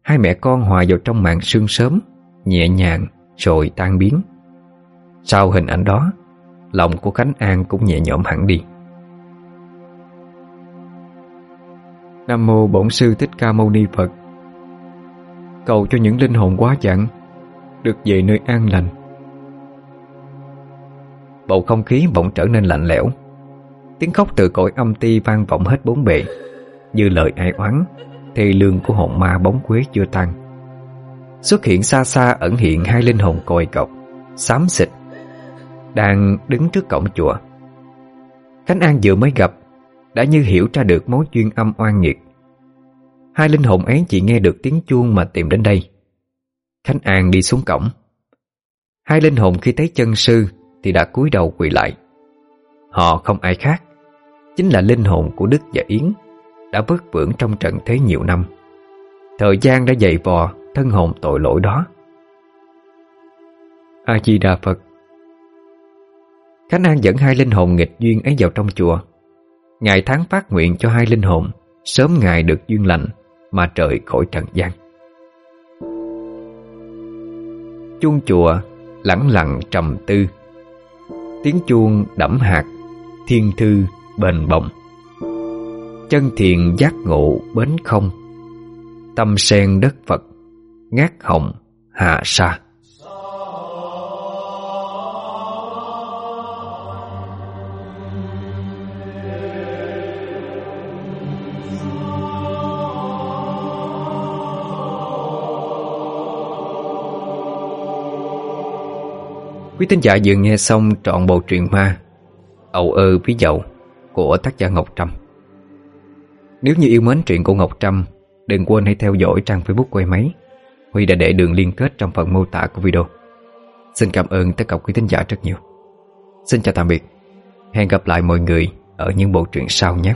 Hai mẹ con hòa vào trong màn sương sớm, Nhẹ nhàng rồi tan biến. Sau hình ảnh đó, Lòng của Khánh An cũng nhẹ nhõm hẳn đi. Nam Mô Bổn Sư Thích Ca Mâu Ni Phật. Cầu cho những linh hồn quá chẳng Được về nơi an lành. Bầu không khí bỗng trở nên lạnh lẽo. Tiếng khóc từ cõi âm ti vang vọng hết bốn bề. Như lời ai oán Thê lương của hồn ma bóng quế chưa tan. Xuất hiện xa xa ẩn hiện hai linh hồn còi cọc, Xám xịt, Đang đứng trước cổng chùa. Khánh An vừa mới gặp đã như hiểu ra được mối duyên âm oan nghiệt. Hai linh hồn ấy chỉ nghe được tiếng chuông mà tìm đến đây. Khánh An đi xuống cổng. Hai linh hồn khi thấy chân sư Thì đã cúi đầu quỳ lại. Họ không ai khác, Chính là linh hồn của Đức và Yến, Đã vất vưởng trong trận thế nhiều năm. Thời gian đã dày vò Thân hồn tội lỗi đó. A-di-đà Phật. Khánh An dẫn hai linh hồn nghịch duyên ấy vào trong chùa. Ngài tháng phát nguyện cho hai linh hồn, Sớm ngày được duyên lành Mà trời khỏi trần gian. Chuông chùa lẳng lặng trầm tư. Tiếng chuông đẫm hạt, Thiên thư bền bồng. Chân thiền giác ngộ bến không. Tâm sen đất Phật, Ngát hồng hạ sa. Quý tín giả vừa nghe xong trọn bộ truyện ma, âu ơ ví dậu của tác giả Ngọc Trâm. Nếu như yêu mến truyện của Ngọc Trâm, Đừng quên hãy theo dõi trang Facebook quay máy Huy đã để đường liên kết trong phần mô tả của video. Xin cảm ơn tất cả quý tín giả rất nhiều. Xin chào tạm biệt. Hẹn gặp lại mọi người ở những bộ truyện sau nhé.